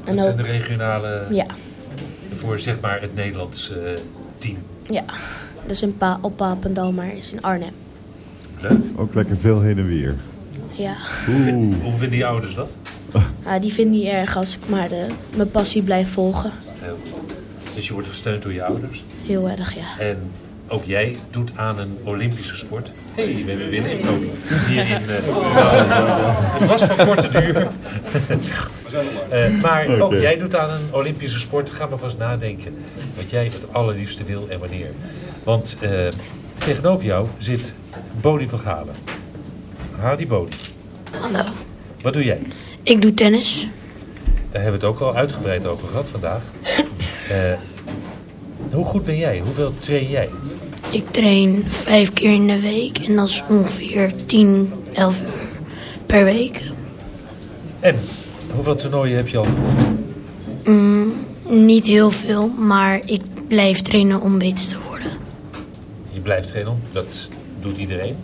En Dat zijn ook, de regionale ja, voor zeg maar het Nederlands eh, team. ja. Dat is in pa op Papendal, maar is in Arnhem. Leuk. Ook lekker veel heen en weer. Ja. Hoe, vind- hoe vinden die ouders dat? Ah, die vind ik niet erg als ik maar de, mijn passie blijf volgen. Heel goed. Dus je wordt gesteund door je ouders. Heel erg, ja. En ook jij doet aan een Olympische sport. Hé, hey, we hebben weer een ook hier in... eh, nou, het was van korte duur. Eh, maar ook jij doet aan een Olympische sport. Ga maar vast nadenken wat jij het allerliefste wil en wanneer. Want eh, tegenover jou zit Bodie van Galen. Hadi Bodie. Hallo. Wat doe jij? Ik doe tennis. Daar hebben we het ook al uitgebreid over gehad vandaag. Eh, hoe goed ben jij? Hoeveel train jij? Ik train vijf keer in de week en dat is ongeveer 10, 11 uur per week. En hoeveel toernooien heb je al? Mm, niet heel veel, maar ik blijf trainen om beter te worden. Je blijft trainen, dat doet iedereen.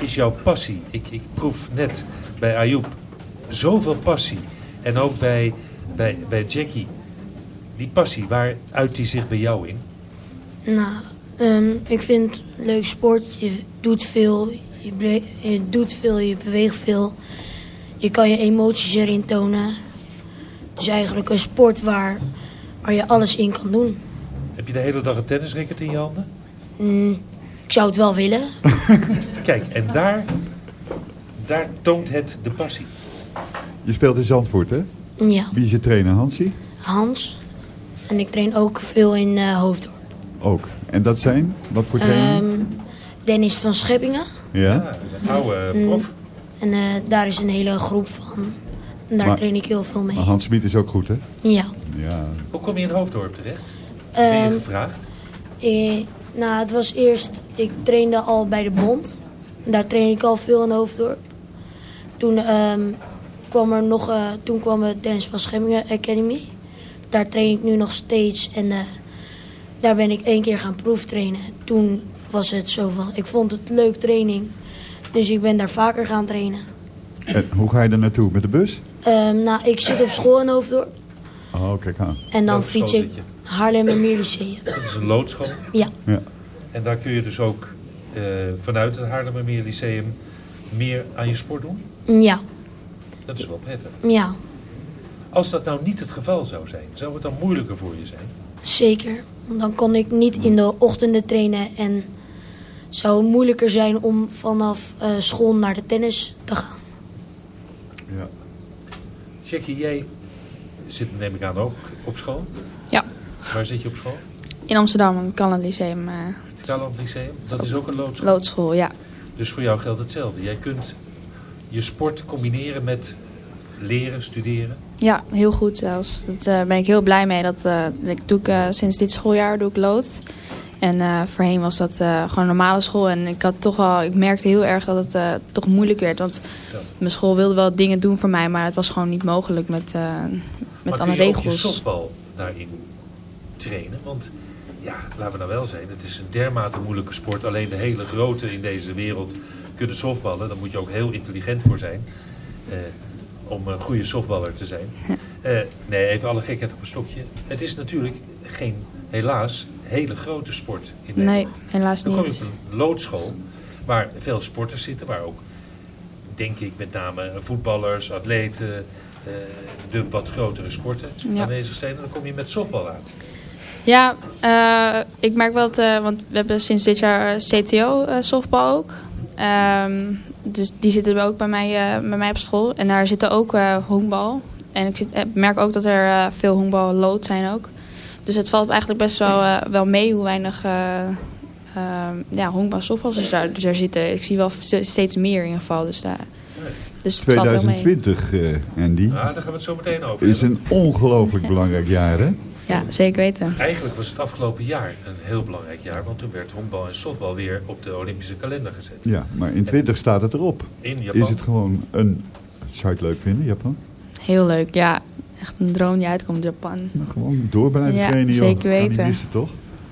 Is jouw passie, ik, ik proef net bij Ayoub zoveel passie. En ook bij, bij, bij Jackie, die passie, waar uit die zich bij jou in? Nou, ehm, ik vind het leuk sport. Je doet veel, je, doet veel, je beweegt veel. Je kan je emoties erin tonen. Het is eigenlijk een sport waar, waar je alles in kan doen. Heb je de hele dag een tennisracket in je handen? Mm, ik zou het wel willen. Kijk, en daar, daar toont het de passie. Je speelt in Zandvoort, hè? Ja, Wie is je trainer, Hansie? Hans. En ik train ook veel in eh Hoofddorp. Ook. En dat zijn? Wat voor trainingen? Ehm, Dennis van Scheppingen. ja? Een oude Mm, prof. En eh, daar is een hele groep van. En daar Maar- train ik heel veel mee. Maar Hans Smit is ook goed, hè? Ja. Ja. Hoe kom je in Hoofddorp terecht? Ben je Ehm, gevraagd? eh, nou, het was eerst... Ik trainde al bij de bond. En daar train ik al veel in Hoofddorp. Toen ehm, kwam er nog... eh, toen kwam het Dennis van Schemmingen Academy. Daar train ik nu nog steeds. En eh, daar ben ik één keer gaan proeftrainen. Toen was het zo van... Ik vond het leuk training. Dus ik ben daar vaker gaan trainen. En hoe ga je er naartoe? Met de bus? Ehm, nou, ik zit op school in Hoofddorp. Oh, kijk aan. En dan fiets ik? Haarlem en Meer Lyceum. Dat is een loodschool. Ja. Ja. En daar kun je dus ook eh, vanuit het Haarlemmermeer Lyceum meer aan je sport doen? Ja, Dat is wel prettig. ja, Als dat nou niet het geval zou zijn, zou het dan moeilijker voor je zijn? Zeker. Want Dan kon ik niet in de ochtenden trainen en zou het moeilijker zijn om vanaf eh, school naar de tennis te gaan. Ja. Jackie, jij zit neem ik aan ook op school? Ja. Waar zit je op school? In Amsterdam, een Canon Lyceum, eh, Het Taland Lyceum? Dat is ook een loodschool? loodschool, ja. Dus voor jou geldt hetzelfde. Jij kunt je sport combineren met leren, studeren. Ja, heel goed zelfs. Daar ben ik heel blij mee. Dat, eh, ik doe ik, eh, sinds dit schooljaar doe ik lood. En eh, voorheen was dat eh, gewoon normale school. En ik, had toch wel, ik merkte heel erg dat het eh, toch moeilijk werd. Want mijn school wilde wel dingen doen voor mij. Maar het was gewoon niet mogelijk met, eh, met maar alle kun je ook je regels. softbal daarin trainen? Want ja, laten we nou wel zijn, het is een dermate moeilijke sport. Alleen de hele grote in deze wereld kunnen softballen. Daar moet je ook heel intelligent voor zijn. Om een goede softballer te zijn. Eh, nee, even alle gekheid op een stokje. Het is natuurlijk geen, helaas, hele grote sport in Nee, Nederland. helaas Dan kom je niet. op een loodschool waar veel sporters zitten, waar ook, denk ik, met name voetballers, atleten, eh, de wat grotere sporten Ja. aanwezig zijn. En dan kom je met softbal aan. Ja, eh, ik merk wel dat, want we hebben sinds dit jaar CTO softbal ook. Ehm, dus die zitten ook bij mij, eh, bij mij op school. En daar zitten ook eh honkbal. En ik zit, eh, merk ook dat er eh, veel honkbal lood zijn ook. Dus het valt eigenlijk best wel, eh, wel mee hoe weinig eh ehm, ja, honkbal dus daar, dus daar zitten. Ik zie wel steeds meer in ieder geval. Dus, daar, dus het valt wel mee. 2020, eh, Andy, Ja, daar gaan we het zo meteen over is een ongelooflijk belangrijk jaar, hè? Ja, zeker weten. Eigenlijk was het afgelopen jaar een heel belangrijk jaar, want toen werd honkbal en softbal weer op de Olympische kalender gezet. Ja, maar in 20 staat het erop. In Japan. Is het gewoon een... Zou je het leuk vinden, Japan? Heel leuk, ja. Echt een droom die uitkomt, Japan. Maar gewoon door blijven Ja, trainen, joh. zeker Kan weten. missen, toch?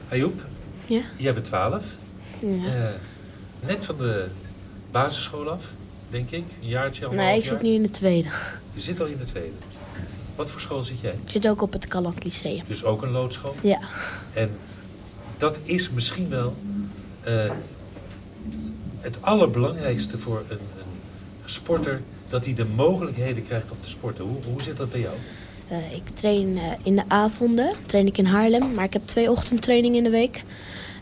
Ayoub, Ja. jij bent 12. Ja. Eh, net van de basisschool af, denk ik. Een jaartje, Nee, ik zit nu in de tweede. Je zit al in de tweede. Wat voor school zit jij? Ik zit ook op het Caland Lyceum. Dus ook een loodschool? Ja. En dat is misschien wel eh, het allerbelangrijkste voor een, een sporter, dat hij de mogelijkheden krijgt om te sporten. Hoe, hoe zit dat bij jou? Eh, ik train eh, in de avonden, train ik in Haarlem, maar ik heb twee ochtendtrainingen in de week.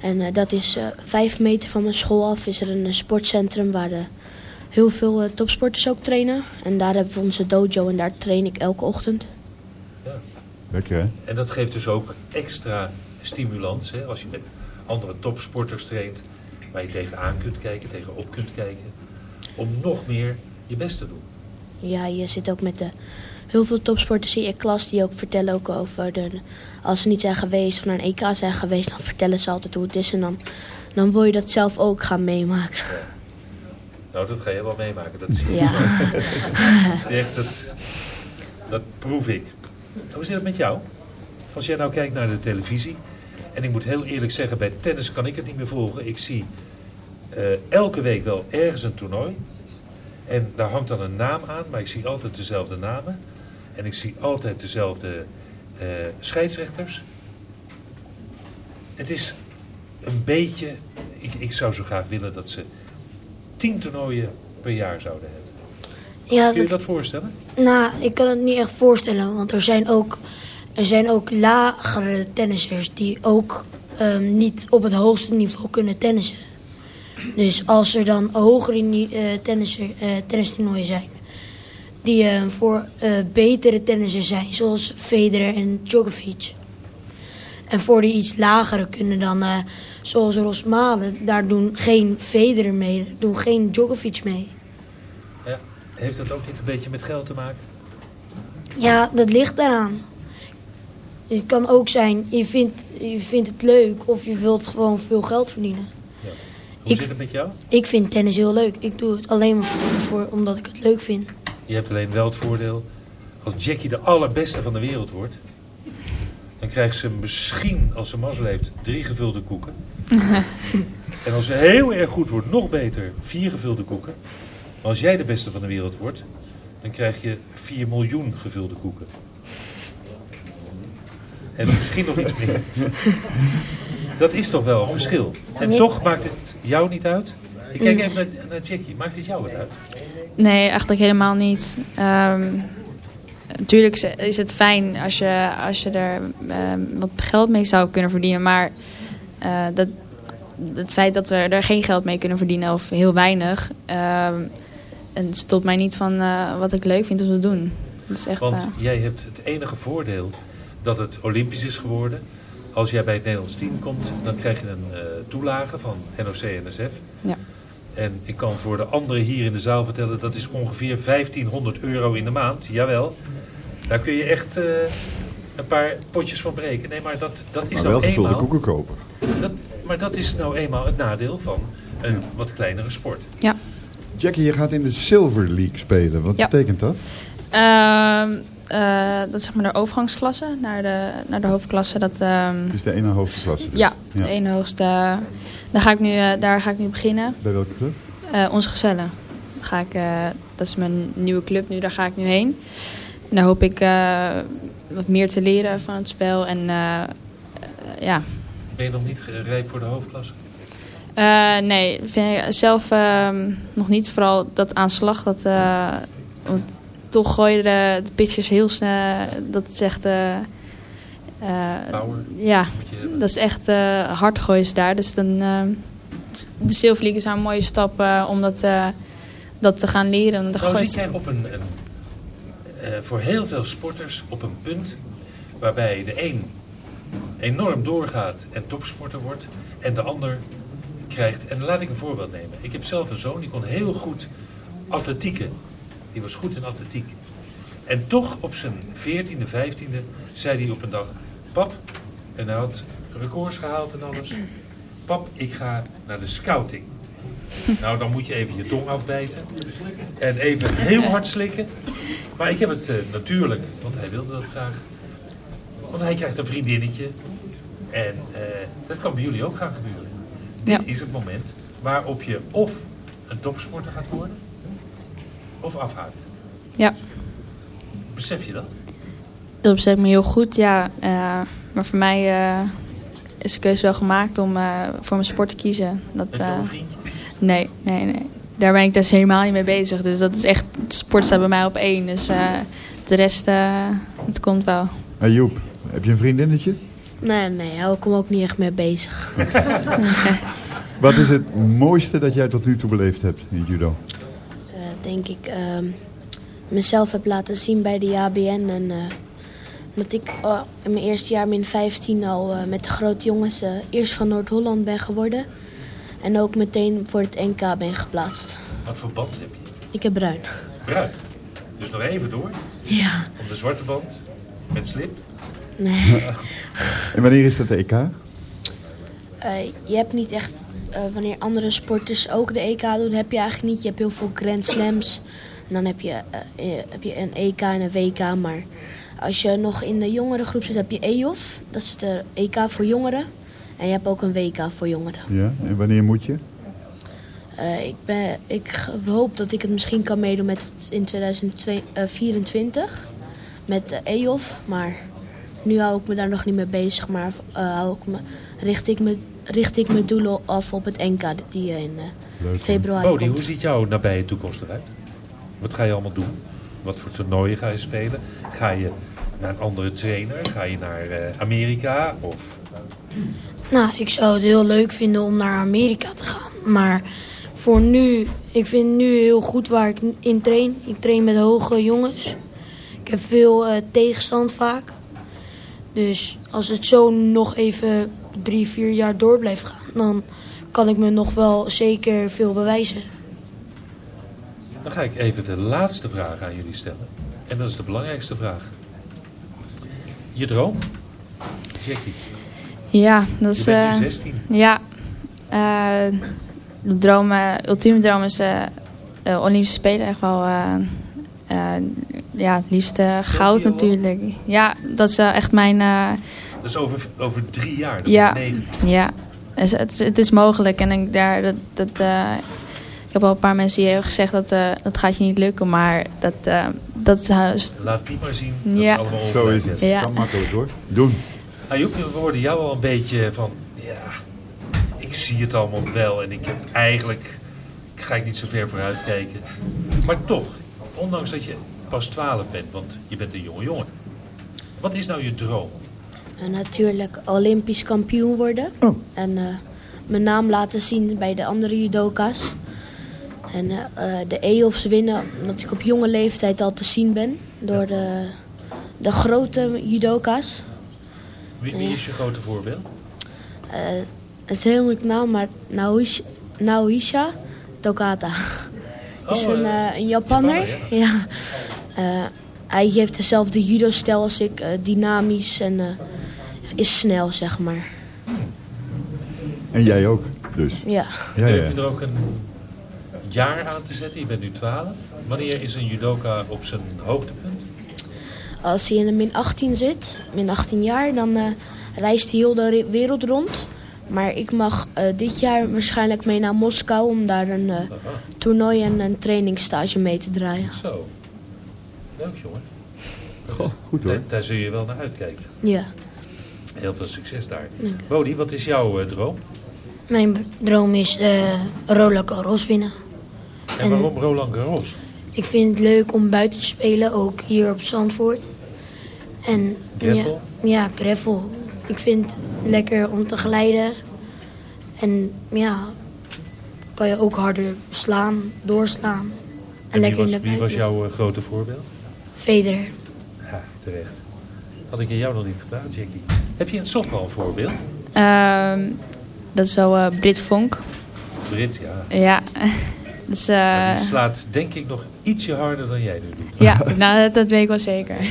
En dat is vijf meter van mijn school af is er een sportcentrum waar de heel veel eh, topsporters ook trainen. En daar hebben we onze dojo en daar train ik elke ochtend. Lekker hè? En dat geeft dus ook extra stimulans. Hè? Als je met andere topsporters traint, waar je tegenaan kunt kijken, tegenop kunt kijken. Om nog meer je best te doen. Ja, je zit ook met de, heel veel topsporters in je klas die ook vertellen ook over de, als ze niet zijn geweest of naar een EK zijn geweest, dan vertellen ze altijd hoe het is en dan, dan wil je dat zelf ook gaan meemaken. Nou, dat ga je wel meemaken. Dat zie je Ja. Echt, dat, dat proef ik. Hoe zit het met jou? Als jij nou kijkt naar de televisie. En ik moet heel eerlijk zeggen, bij tennis kan ik het niet meer volgen. Ik zie eh, elke week wel ergens een toernooi. En daar hangt dan een naam aan, maar ik zie altijd dezelfde namen. En ik zie altijd dezelfde eh, scheidsrechters. Het is een beetje... Ik, ik zou zo graag willen dat ze tien toernooien per jaar zouden hebben. Ja, Kun je dat- dat voorstellen? Nou, ik kan het niet echt voorstellen, want er zijn ook, er zijn ook lagere tennissers die ook ehm, niet op het hoogste niveau kunnen tennissen. Dus als er dan hogere eh, tennistoernooien zijn, die eh, voor betere tennissers zijn, zoals Federer en Djokovic. En voor die iets lagere kunnen dan, eh, zoals Rosmalen, daar doen geen Federer mee, doen geen Djokovic mee. Ja. Heeft dat ook niet een beetje met geld te maken? Ja, dat ligt daaraan. Het kan ook zijn, je vindt, je vindt het leuk of je wilt gewoon veel geld verdienen. Hoe Ik- zit het met jou? Ik vind tennis heel leuk. Ik doe het alleen maar voor, voor- omdat ik het leuk vind. Je hebt alleen wel het voordeel, als Jackie de allerbeste van de wereld wordt, dan krijgt ze misschien, als ze mazzel heeft, drie gevulde koeken. En als ze heel erg goed wordt, nog beter, vier gevulde koeken. Maar als jij de beste van de wereld wordt, dan krijg je 4 miljoen gevulde koeken. En misschien nog iets meer. Dat is toch wel een verschil. En toch maakt het jou niet uit? Ik kijk even naar, naar Jackie. Maakt het jou wat uit? Nee, eigenlijk helemaal niet. Ehm, natuurlijk is- het fijn als je, als je er ehm, wat geld mee zou kunnen verdienen. Maar eh, dat, het feit dat we er geen geld mee kunnen verdienen of heel weinig... ehm, het stopt mij niet van eh, wat ik leuk vind om te doen. Dat is echt... Want eh, jij hebt het enige voordeel dat het Olympisch is geworden. Als jij bij het Nederlands team komt, dan krijg je een toelage van NOC-NSF. Ja. En ik kan voor de anderen hier in de zaal vertellen, dat is ongeveer 1500 euro in de maand. Jawel. Daar kun je echt eh, een paar potjes van breken. Nee, maar dat, dat is Maar nou wel eenmaal... koeken kopen. Dat, maar dat is nou eenmaal het nadeel van een wat kleinere sport. Ja. Jackie, je gaat in de Silver League spelen. Wat Ja. betekent dat? Ehm, eh, dat is zeg maar de overgangsklasse naar de, naar de hoofdklasse. Dat, ehm, Het is de ene hoofdklasse. dus. ja, de ene hoogste. Daar ga ik nu, eh, daar ga ik nu beginnen. Bij welke club? Eh, onze gezellen. Ga ik, eh, dat is mijn nieuwe club nu, daar ga ik nu heen. En daar hoop ik eh, wat meer te leren van het spel. En eh, eh, ja, Ben je nog niet rijp voor de hoofdklasse? Eh, nee, vind ik zelf ehm, nog niet. Vooral dat aanslag, dat eh, want toch gooien de, de pitches heel snel. Dat is echt... eh, Power Ja, dat is echt eh, hard gooien ze daar. Dus dan, ehm, de Silver League is een mooie stap eh, om dat, dat te gaan leren. Dan Nou zit jij op een, voor heel veel sporters op een punt waarbij de een enorm doorgaat en topsporter wordt en de ander krijgt. En laat ik een voorbeeld nemen. Ik heb zelf een zoon die kon heel goed atletieken. Die was goed in atletiek. En toch op zijn 14e, 15e zei hij op een dag: Pap, en hij had records gehaald en alles. Pap, ik ga naar de scouting. Nou, dan moet je even je tong afbijten. En even heel hard slikken. Maar ik heb het eh, natuurlijk, want hij wilde dat graag. Want hij krijgt een vriendinnetje. En eh, dat kan bij jullie ook gaan gebeuren. Dit is het moment waarop je of een topsporter gaat worden, of afhaakt. Ja. Besef je dat? Dat besef ik me heel goed, ja. Eh, maar voor mij eh, is de keuze wel gemaakt om eh, voor mijn sport te kiezen. Dat, Heb je al eh, een vriendje? nee, nee, nee. Daar ben ik dus helemaal niet mee bezig. Dus dat is echt, sport staat bij mij op één. Dus eh, de rest, eh, het komt wel. Hey Joep, heb je een vriendinnetje? Nee, nee, ik hem ook niet echt mee bezig. Wat is het mooiste dat jij tot nu toe beleefd hebt in judo? denk ik ehm, mezelf heb laten zien bij de JBN. En eh, dat ik eh, in mijn eerste jaar, min 15, al eh, met de grote jongens eh, eerst van Noord-Holland ben geworden. En ook meteen voor het NK ben geplaatst. Wat voor band heb je? Ik heb bruin. Bruin. Dus nog even door. Ja. Om de zwarte band. Met slip. Nee. En wanneer is dat EK? Eh, je hebt niet echt, eh, wanneer andere sporters ook de EK doen, heb je eigenlijk niet. Je hebt heel veel Grand Slams. En dan heb je, heb je een EK en een WK. Maar als je nog in de jongere groep zit, heb je EOF. Dat is de EK voor jongeren. En je hebt ook een WK voor jongeren. Ja, en wanneer moet je? Eh, ik, ben, ik hoop dat ik het misschien kan meedoen met het in 2024. Met de EOF. Maar nu hou ik me daar nog niet mee bezig. Maar eh, hou ik me, richt, ik me, richt ik mijn doelen af op het NK die eh, in eh, februari Bodie, komt. hoe ziet jouw nabije toekomst eruit? Wat ga je allemaal doen? Wat voor toernooien ga je spelen? Ga je naar een andere trainer? Ga je naar eh, Amerika? Of Nou, ik zou het heel leuk vinden om naar Amerika te gaan. Maar voor nu, ik vind nu heel goed waar ik in train. Ik train met hoge jongens. Ik heb veel eh, tegenstand vaak. Dus als het zo nog even drie, vier jaar door blijft gaan, dan kan ik me nog wel zeker veel bewijzen. Dan ga ik even de laatste vraag aan jullie stellen. En dat is de belangrijkste vraag. Je droom? Jackie. Ja, dat is... Je bent nu eh, 16. Ja. eh, de droom, eh, ultieme droom is eh, Olympische Spelen. Echt wel... ja, het liefst goud natuurlijk. Ja, dat is echt mijn... Dat is over, over drie jaar. Dat ja, is 19. ja. Dus het, het is mogelijk. En ik, daar, dat, dat, ik heb al een paar mensen die hebben gezegd dat eh, dat gaat je niet lukken. Maar dat, eh, dat is... Laat die maar zien. Dat Ja. is allemaal Zo is het. Ja. Kan makkelijk hoor. Doen. Ajoep, we hoorden jou al een beetje van, ja, ik zie het allemaal wel en ik heb eigenlijk, ga ik niet zo ver vooruit kijken. Maar toch, ondanks dat je pas 12 bent, want je bent een jonge jongen. Wat is nou je droom? En natuurlijk Olympisch kampioen worden. Oh. En eh, mijn naam laten zien bij de andere judoka's. En eh, eh, de EOF's winnen omdat ik op jonge leeftijd al te zien ben. Door de, de grote judoka's. Wie, wie is je grote voorbeeld? Eh, het is een heel moeilijk naam, maar Naoish- Naoisha Tokata. Is Oh, een, eh, eh, een Japanner. Japanner, ja. Eh, hij heeft dezelfde judo-stijl als ik. dynamisch en eh, is snel, zeg maar. En jij ook, dus. Ja. Ja, ja. je er ook een jaar aan te zetten? Je bent nu 12. Wanneer is een judoka op zijn hoogtepunt? Als hij in de min 18 zit, min 18 jaar, dan eh, reist hij heel de re- wereld rond. Maar ik mag eh, dit jaar waarschijnlijk mee naar Moskou om daar een eh, toernooi en een trainingsstage mee te draaien. Zo. Leuk jongen. Goh, goed hoor. Daar, daar zul je wel naar uitkijken. Ja. Heel veel succes daar. Bodie, wat is jouw eh, droom? Mijn droom is de Roland Garros winnen. En waarom Roland Garros? Ik vind het leuk om buiten te spelen, ook hier op Zandvoort. En Greffel? Ja, ja, greffel. Ik vind het lekker om te glijden. En ja, kan je ook harder slaan, doorslaan. En, En wie lekker was, in de wie was jouw eh, grote voorbeeld? Federer. Ja, terecht. Had ik in jou nog niet gevraagd, Jackie. Heb je in het softbal een voorbeeld? ehm, dat is wel eh, Brit Vonk. Brit, ja. Ja. Is, eh, Die slaat denk ik nog ietsje harder dan jij nu doet. ja, nou, dat, dat weet ik wel zeker.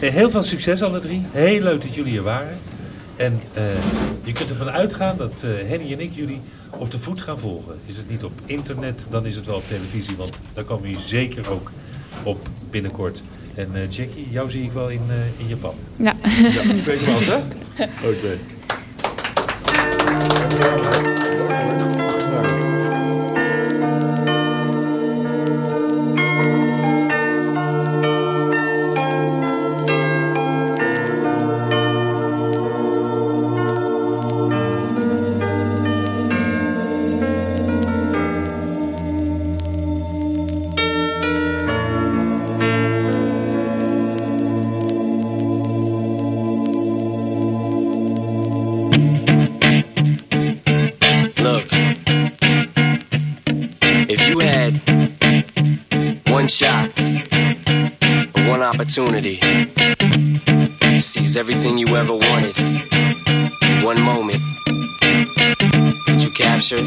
Heel veel succes alle drie. Heel leuk dat jullie er waren. En eh, je kunt ervan uitgaan dat eh, Henny en ik jullie op de voet gaan volgen. Is het niet op internet, dan is het wel op televisie. Want daar komen jullie zeker ook op binnenkort. En eh, Jackie, jou zie ik wel in, eh, in Japan. Ja. Ja, hem af, hè? Oké. Opportunity. To seize everything you ever wanted. One moment. That you captured,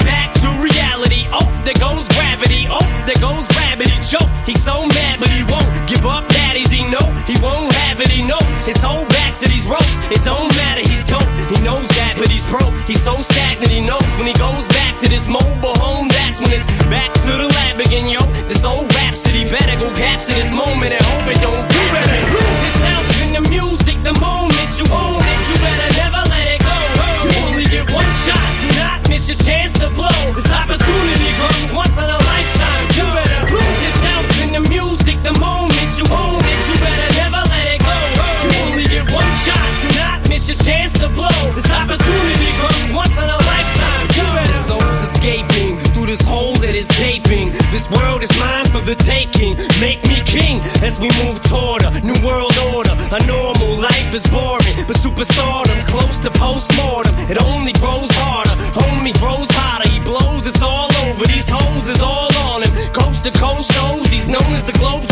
Oh, there goes gravity. Oh, there goes rabbit. He choke. He's so mad, but he won't give up. Daddies, he know he won't have it. He knows his whole back to these ropes. It don't matter. He's dope. He knows that, but he's broke. He's so stagnant. He knows when he goes back to this mobile home. That's when it's back to the lab again, yo. This old rhapsody better go capture this moment and hope it don't. You better lose yourself in the music the moment you own it. You better never let it go. You only get one shot. Do not miss your chance to blow. This opportunity to blow. This opportunity comes once in a lifetime. You soul's escaping through this hole that is gaping. This world is mine for the taking. Make me king as we move toward a new world order. A normal life is boring, but superstardom's close to postmortem. It only grows harder. Homie grows hotter. He blows. It's all over. These hoes is all on him. Coast to coast shows. He's known as the globe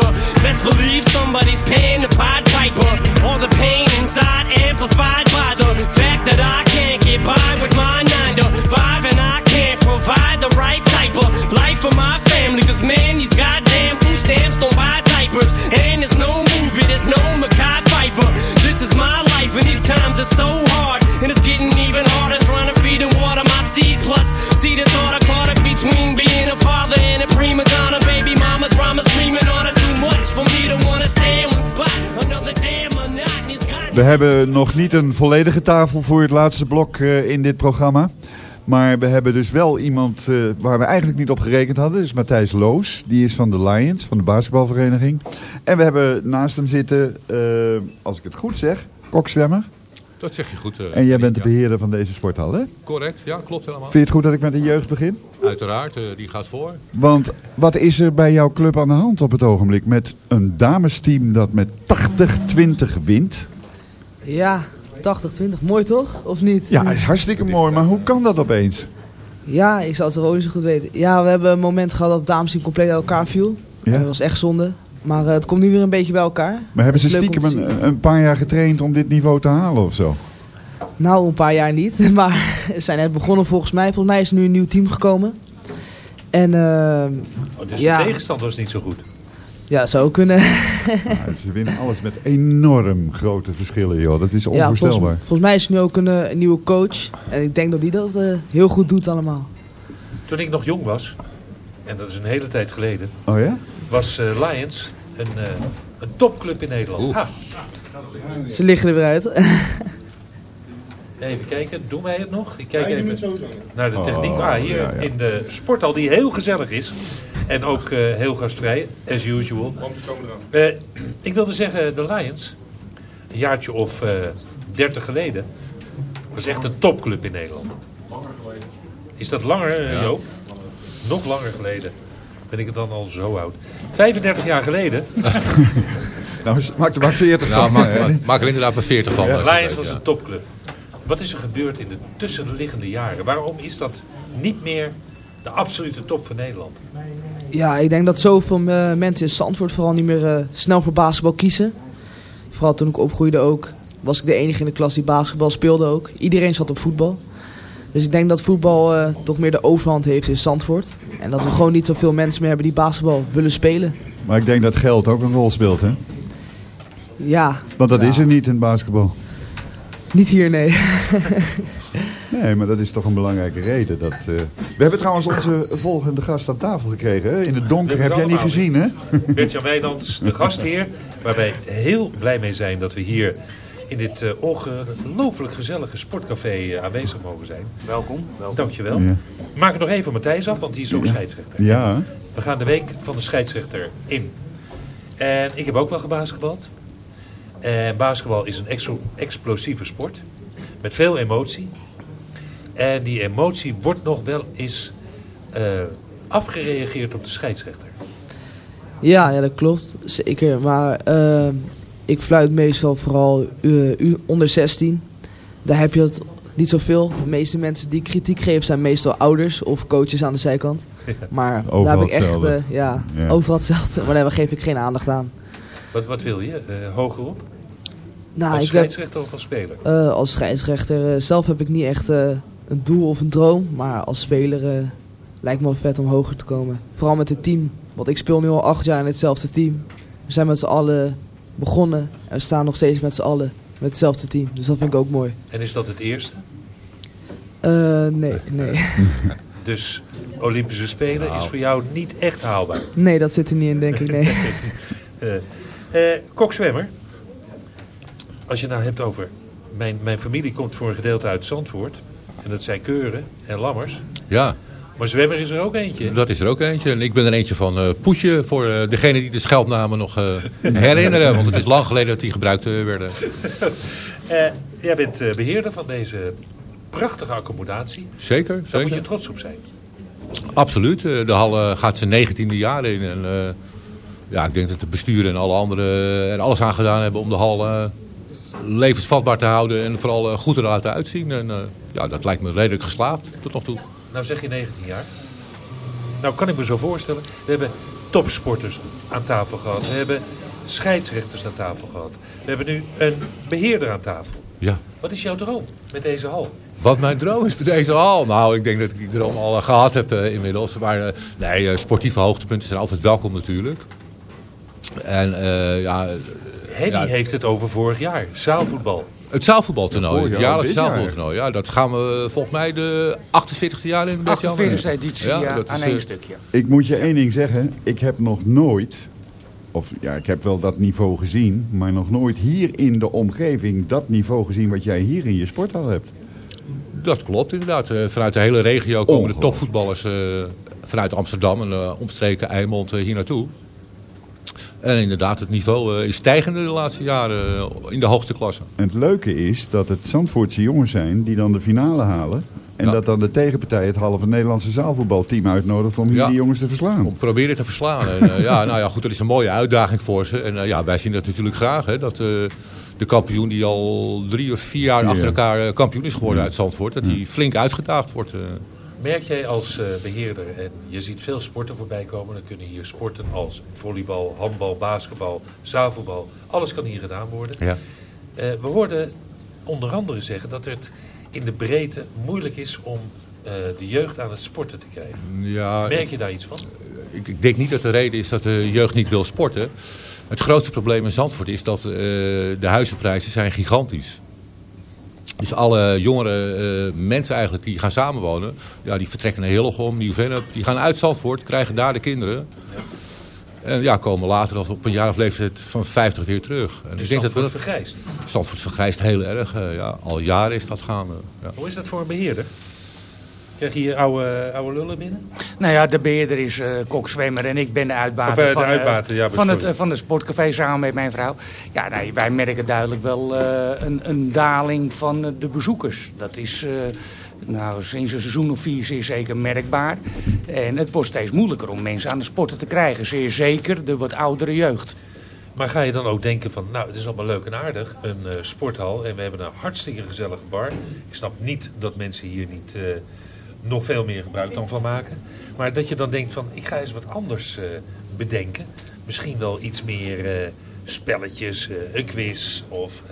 fuck We hebben nog niet een volledige tafel voor het laatste blok eh, in dit programma. Maar we hebben dus wel iemand eh, waar we eigenlijk niet op gerekend hadden. Dat is Matthijs Loos. Die is van de Lions, van de basketbalvereniging. En we hebben naast hem zitten, eh, als ik het goed zeg, kokzwemmer. Dat zeg je goed. En jij bent de beheerder van deze sporthal, hè? Correct, ja, klopt helemaal. Vind je het goed dat ik met de jeugd begin? Uiteraard, die gaat voor. Want wat is er bij jouw club aan de hand op het ogenblik? Met een damesteam dat met 80-20 wint. Ja, 80-20. Mooi toch? Of niet? Ja, is hartstikke mooi. Maar hoe kan dat opeens? Ja, ik zal het wel niet zo goed weten. Ja, we hebben een moment gehad dat het damesteam compleet uit elkaar viel. Ja? En dat was echt zonde. Maar eh, het komt nu weer een beetje bij elkaar. Maar hebben ze stiekem een, een paar jaar getraind om dit niveau te halen of zo? Nou, een paar jaar niet. Maar ze zijn net begonnen volgens mij. Volgens mij is er nu een nieuw team gekomen. En eh, Oh, dus ja, de tegenstander was niet zo goed. Ja, zou ook kunnen. Nou, ze winnen alles met enorm grote verschillen, joh. Dat is ja, volgens, onvoorstelbaar. volgens mij is nu ook een, eh, een nieuwe coach. En ik denk dat die dat eh, heel goed doet allemaal. Toen ik nog jong was, en dat is een hele tijd geleden, Oh ja? was eh, Lions een, eh, een topclub in Nederland. Ha. Ze liggen er weer uit. Even kijken, doen wij het nog? Ik kijk even naar de techniek. Oh, ah, hier ja, ja. in de sporthal die heel gezellig is. En ook eh, heel gastvrij, as usual. Eh, ik wilde zeggen, de Lions, een jaartje of eh 30 geleden, was echt een topclub in Nederland. Is dat langer, eh, Ja. Joop? Nog langer geleden. Ben ik het dan al zo oud? 35 jaar geleden. Nou, maak er maar 40 Nou, van. maak, maak, maak er inderdaad maar 40 van. Ja. eh, Lions was een topclub. Wat is er gebeurd in de tussenliggende jaren? Waarom is dat niet meer de absolute top van Nederland? Ja, ik denk dat zoveel eh, mensen in Zandvoort vooral niet meer eh, snel voor basketbal kiezen. Vooral toen ik opgroeide ook, was ik de enige in de klas die basketbal speelde ook. Iedereen zat op voetbal. Dus ik denk dat voetbal eh, toch meer de overhand heeft in Zandvoort. En dat we gewoon niet zoveel mensen meer hebben die basketbal willen spelen. Maar ik denk dat geld ook een rol speelt, hè? Ja, Want dat is er niet in basketbal. niet hier nee. Nee, maar dat is toch een belangrijke reden. Dat, eh, We hebben trouwens onze volgende gast aan tafel gekregen. Hè? In het donker heb jij niet gezien, hè? Bert-Jan Wijnands, de gastheer. Waar wij heel blij mee zijn dat we hier in dit eh, ongelooflijk gezellige sportcafé eh, aanwezig mogen zijn. Welkom. welkom. Dankjewel. Ja. Maak het nog even Matthijs af, want die is ook scheidsrechter. Ja. We gaan de week van de scheidsrechter in. En ik heb ook wel gebasketbald. En basketbal is een explosieve sport. Met veel emotie. En die emotie wordt nog wel eens eh, afgereageerd op de scheidsrechter. Ja, ja, dat klopt. Zeker. Maar eh, ik fluit meestal vooral eh, onder 16. Daar heb je het niet zoveel. De meeste mensen die kritiek geven zijn meestal ouders of coaches aan de zijkant. Maar Overal daar heb ik echt, ja, Ja. overal hetzelfde. Maar daar geef ik geen aandacht aan. Wat, wat wil je? Eh hogerop? Nou, als ik heb, scheidsrechter of als speler? eh, als scheidsrechter zelf heb ik niet echt eh, een doel of een droom. Maar als speler eh, lijkt me wel vet om hoger te komen. Vooral met het team. Want ik speel nu al acht jaar in hetzelfde team. We zijn met z'n allen begonnen. En we staan nog steeds met z'n allen met hetzelfde team. Dus dat vind ik ook mooi. En is dat het eerste? Eh, nee, nee. Dus Olympische Spelen Nou. is voor jou niet echt haalbaar. nee, dat zit er niet in, denk ik. Nee. Eh eh, kokzwemmer. Als je nou hebt over... Mijn, mijn familie komt voor een gedeelte uit Zandvoort. En dat zijn Keuren en Lammers. Ja. Maar zwemmer is er ook eentje. Dat is er ook eentje. En ik ben er eentje van eh Poetje, voor eh, degene die de scheldnamen nog eh, herinneren. Want het is lang geleden dat die gebruikt werden. Jij bent eh, beheerder van deze prachtige accommodatie. Zeker, Daar zeker. moet je trots op zijn. Absoluut. De hal gaat zijn negentiende jaar in. En ja, ik denk dat het bestuur en alle anderen er alles aan gedaan hebben om de hal levensvatbaar te houden. En vooral goed te laten uitzien. En ja, dat lijkt me redelijk geslaagd tot nog toe. Nou zeg je 19 jaar. Nou kan ik me zo voorstellen. We hebben topsporters aan tafel gehad. We hebben scheidsrechters aan tafel gehad. We hebben nu een beheerder aan tafel. Ja. Wat is jouw droom met deze hal? Wat mijn droom is voor deze hal? Nou, ik denk dat ik die droom al eh, gehad heb eh, inmiddels. Maar eh, nee, sportieve hoogtepunten zijn altijd welkom natuurlijk. En ja... Henny ja, heeft het over vorig jaar. Zaalvoetbal. Het zaalvoetbaltoernooi, Vorig het jaar, jaarlijkse zaalvoetbaltoernooi. Ja, dat gaan we volgens mij de 48e jaar in. Bert-Jan. 48e editie ja, dat aan één eh, stukje. Ik moet je één ding zeggen. Ik heb nog nooit, of ja, ik heb wel dat niveau gezien, maar nog nooit hier in de omgeving dat niveau gezien wat jij hier in je sporthal hebt. Dat klopt inderdaad. Eh, vanuit de hele regio komen de topvoetballers eh, vanuit Amsterdam en eh, omstreken Eimond hier naartoe. En inderdaad, het niveau eh, is stijgende de laatste jaren eh, in de hoogste klasse. En het leuke is dat het Zandvoortse jongens zijn die dan de finale halen. En Ja. dat dan de tegenpartij het halve Nederlandse zaalvoetbalteam uitnodigt om Ja. die jongens te verslaan. Om proberen te verslaan. En, eh, ja, nou ja, goed, dat is een mooie uitdaging voor ze. En ja, wij zien dat natuurlijk graag. Hè, dat de kampioen die al drie of vier jaar Ja. achter elkaar kampioen is geworden uit Zandvoort. Dat die flink uitgedaagd wordt. Merk jij als eh, beheerder, en je ziet veel sporten voorbij komen. Dan kunnen hier sporten als volleybal, handbal, basketbal, zaalvoetbal. Alles kan hier gedaan worden. Ja. Eh, we hoorden onder andere zeggen dat het in de breedte moeilijk is om eh, de jeugd aan het sporten te krijgen. Ja, Merk je daar iets van? ik, ik denk niet dat de reden is dat de jeugd niet wil sporten. Het grootste probleem in Zandvoort is dat eh, de huizenprijzen zijn gigantisch. Dus alle jongere eh, mensen eigenlijk die gaan samenwonen, ja, die vertrekken naar Hillegom, Nieuw-Vennep, die gaan uit Zandvoort, krijgen daar de kinderen. En ja, komen later als op een jaar of leeftijd van 50 weer terug. En Dus ik denk dat we vergrijst. Zandvoort vergrijst heel erg. eh, ja, al jaren is dat gaande. Ja. Hoe is dat voor een beheerder? Krijg je hier oude, oude lullen binnen? Nou ja, de beheerder is eh Kok Zwemmer en ik ben de uitbater, Of, eh, de van, eh, uitbater, ja, van, het, eh, van het sportcafé samen met mijn vrouw. Ja, nee, wij merken duidelijk wel eh, een, een daling van eh, de bezoekers. Dat is, eh, Nou, sinds een seizoen of vier zeer zeker merkbaar. En het wordt steeds moeilijker om mensen aan de sporten te krijgen. Zeer zeker de wat oudere jeugd. Maar ga je dan ook denken van, nou, het is allemaal leuk en aardig, een eh, sporthal en we hebben een hartstikke gezellige bar. Ik snap niet dat mensen hier niet eh, nog veel meer gebruik dan van maken. Maar dat je dan denkt van, ik ga eens wat anders eh, bedenken. Misschien wel iets meer eh, spelletjes, eh, een quiz of...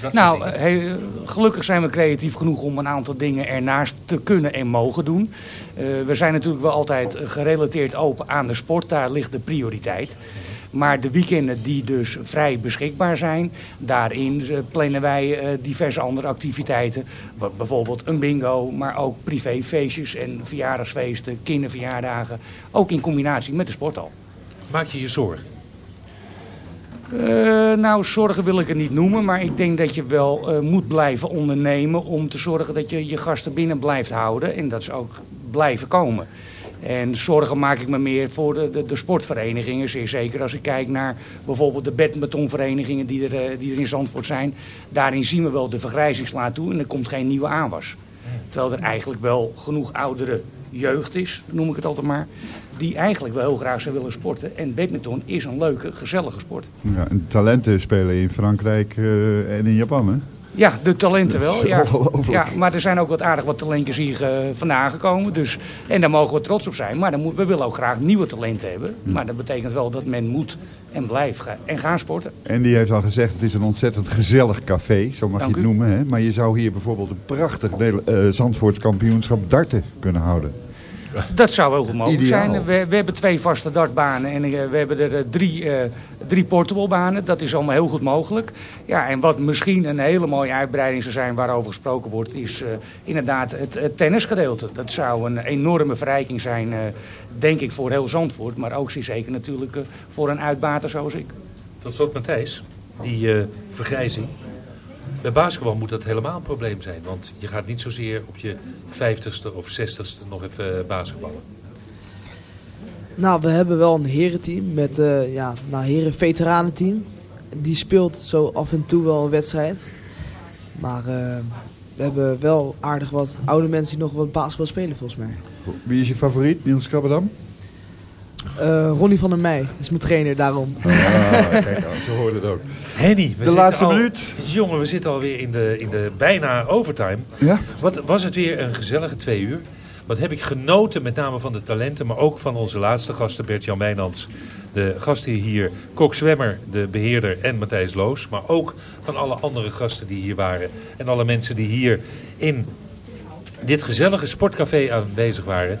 dat Nou, he- gelukkig zijn we creatief genoeg om een aantal dingen ernaast te kunnen en mogen doen. We zijn natuurlijk wel altijd gerelateerd open aan de sport, daar ligt de prioriteit. Maar de weekenden die dus vrij beschikbaar zijn, daarin eh, plannen wij eh, diverse andere activiteiten. Wat Bijvoorbeeld een bingo, maar ook privéfeestjes en verjaardagsfeesten, kinderverjaardagen. Ook in combinatie met de sporthal. Maak je je zorgen? Eh, nou, zorgen wil ik het niet noemen, maar ik denk dat je wel moet blijven ondernemen om te zorgen dat je je gasten binnen blijft houden en dat ze ook blijven komen. En zorgen maak ik me meer voor de, de, sportverenigingen, zeker als ik kijk naar bijvoorbeeld de badmintonverenigingen die er, eh, die er in Zandvoort zijn. Daarin zien we wel de vergrijzing slaat toe en er komt geen nieuwe aanwas. Terwijl er eigenlijk wel genoeg oudere jeugd is, noem ik het altijd maar, die eigenlijk wel heel graag zou willen sporten. En badminton is een leuke, gezellige sport. Ja, en talenten spelen in Frankrijk eh, en in Japan, hè? Ja, de talenten wel. Ja. ja, maar er zijn ook wat aardig wat talentjes hier eh, vandaan gekomen. Dus, en daar mogen we trots op zijn. Maar dan moet, we willen ook graag nieuwe talenten hebben. Maar dat betekent wel dat men moet en blijft gaan, en gaan sporten. En die heeft al gezegd, het is een ontzettend gezellig café, zo mag Dank je het u. noemen. Hè? Maar je zou hier bijvoorbeeld een prachtig eh, Zandvoorts kampioenschap darten kunnen houden. Dat zou wel goed mogelijk Ideaal. zijn. We, we hebben twee vaste dartbanen en eh, we hebben er eh, drie, eh, drie portable banen. Dat is allemaal heel goed mogelijk. Ja, en wat misschien een hele mooie uitbreiding zou zijn waarover gesproken wordt, is eh, inderdaad het, het tennisgedeelte. Dat zou een enorme verrijking zijn, eh, denk ik, voor heel Zandvoort. Maar ook zeker natuurlijk eh, voor een uitbater zoals ik. Tot slot Matthijs, die eh, vergrijzing. Bij basketbal moet dat helemaal een probleem zijn. Want je gaat niet zozeer op je vijftigste of zestigste nog even eh, basketballen. Nou, we hebben wel een herenteam met eh ja, nou, heren veteranenteam. Die speelt zo af en toe wel een wedstrijd. Maar eh, we hebben wel aardig wat oude mensen die nog wat basketbal spelen volgens mij. Wie is je favoriet, Niels Krabberdam? Eh, Ronnie van der Meij is mijn trainer daarom. Ah, kijk nou, zo hoort het ook. Henny, we De zitten laatste al- minuut. Jongen, we zitten alweer in de, in de bijna overtime. Ja? Wat was het weer een gezellige twee uur. Wat heb ik genoten, met name van de talenten, maar ook van onze laatste gasten, Bert-Jan Wijnands. De gasten hier, Kok Zwemmer, de beheerder en Matthijs Loos. Maar ook van alle andere gasten die hier waren. En alle mensen die hier in dit gezellige sportcafé aanwezig waren.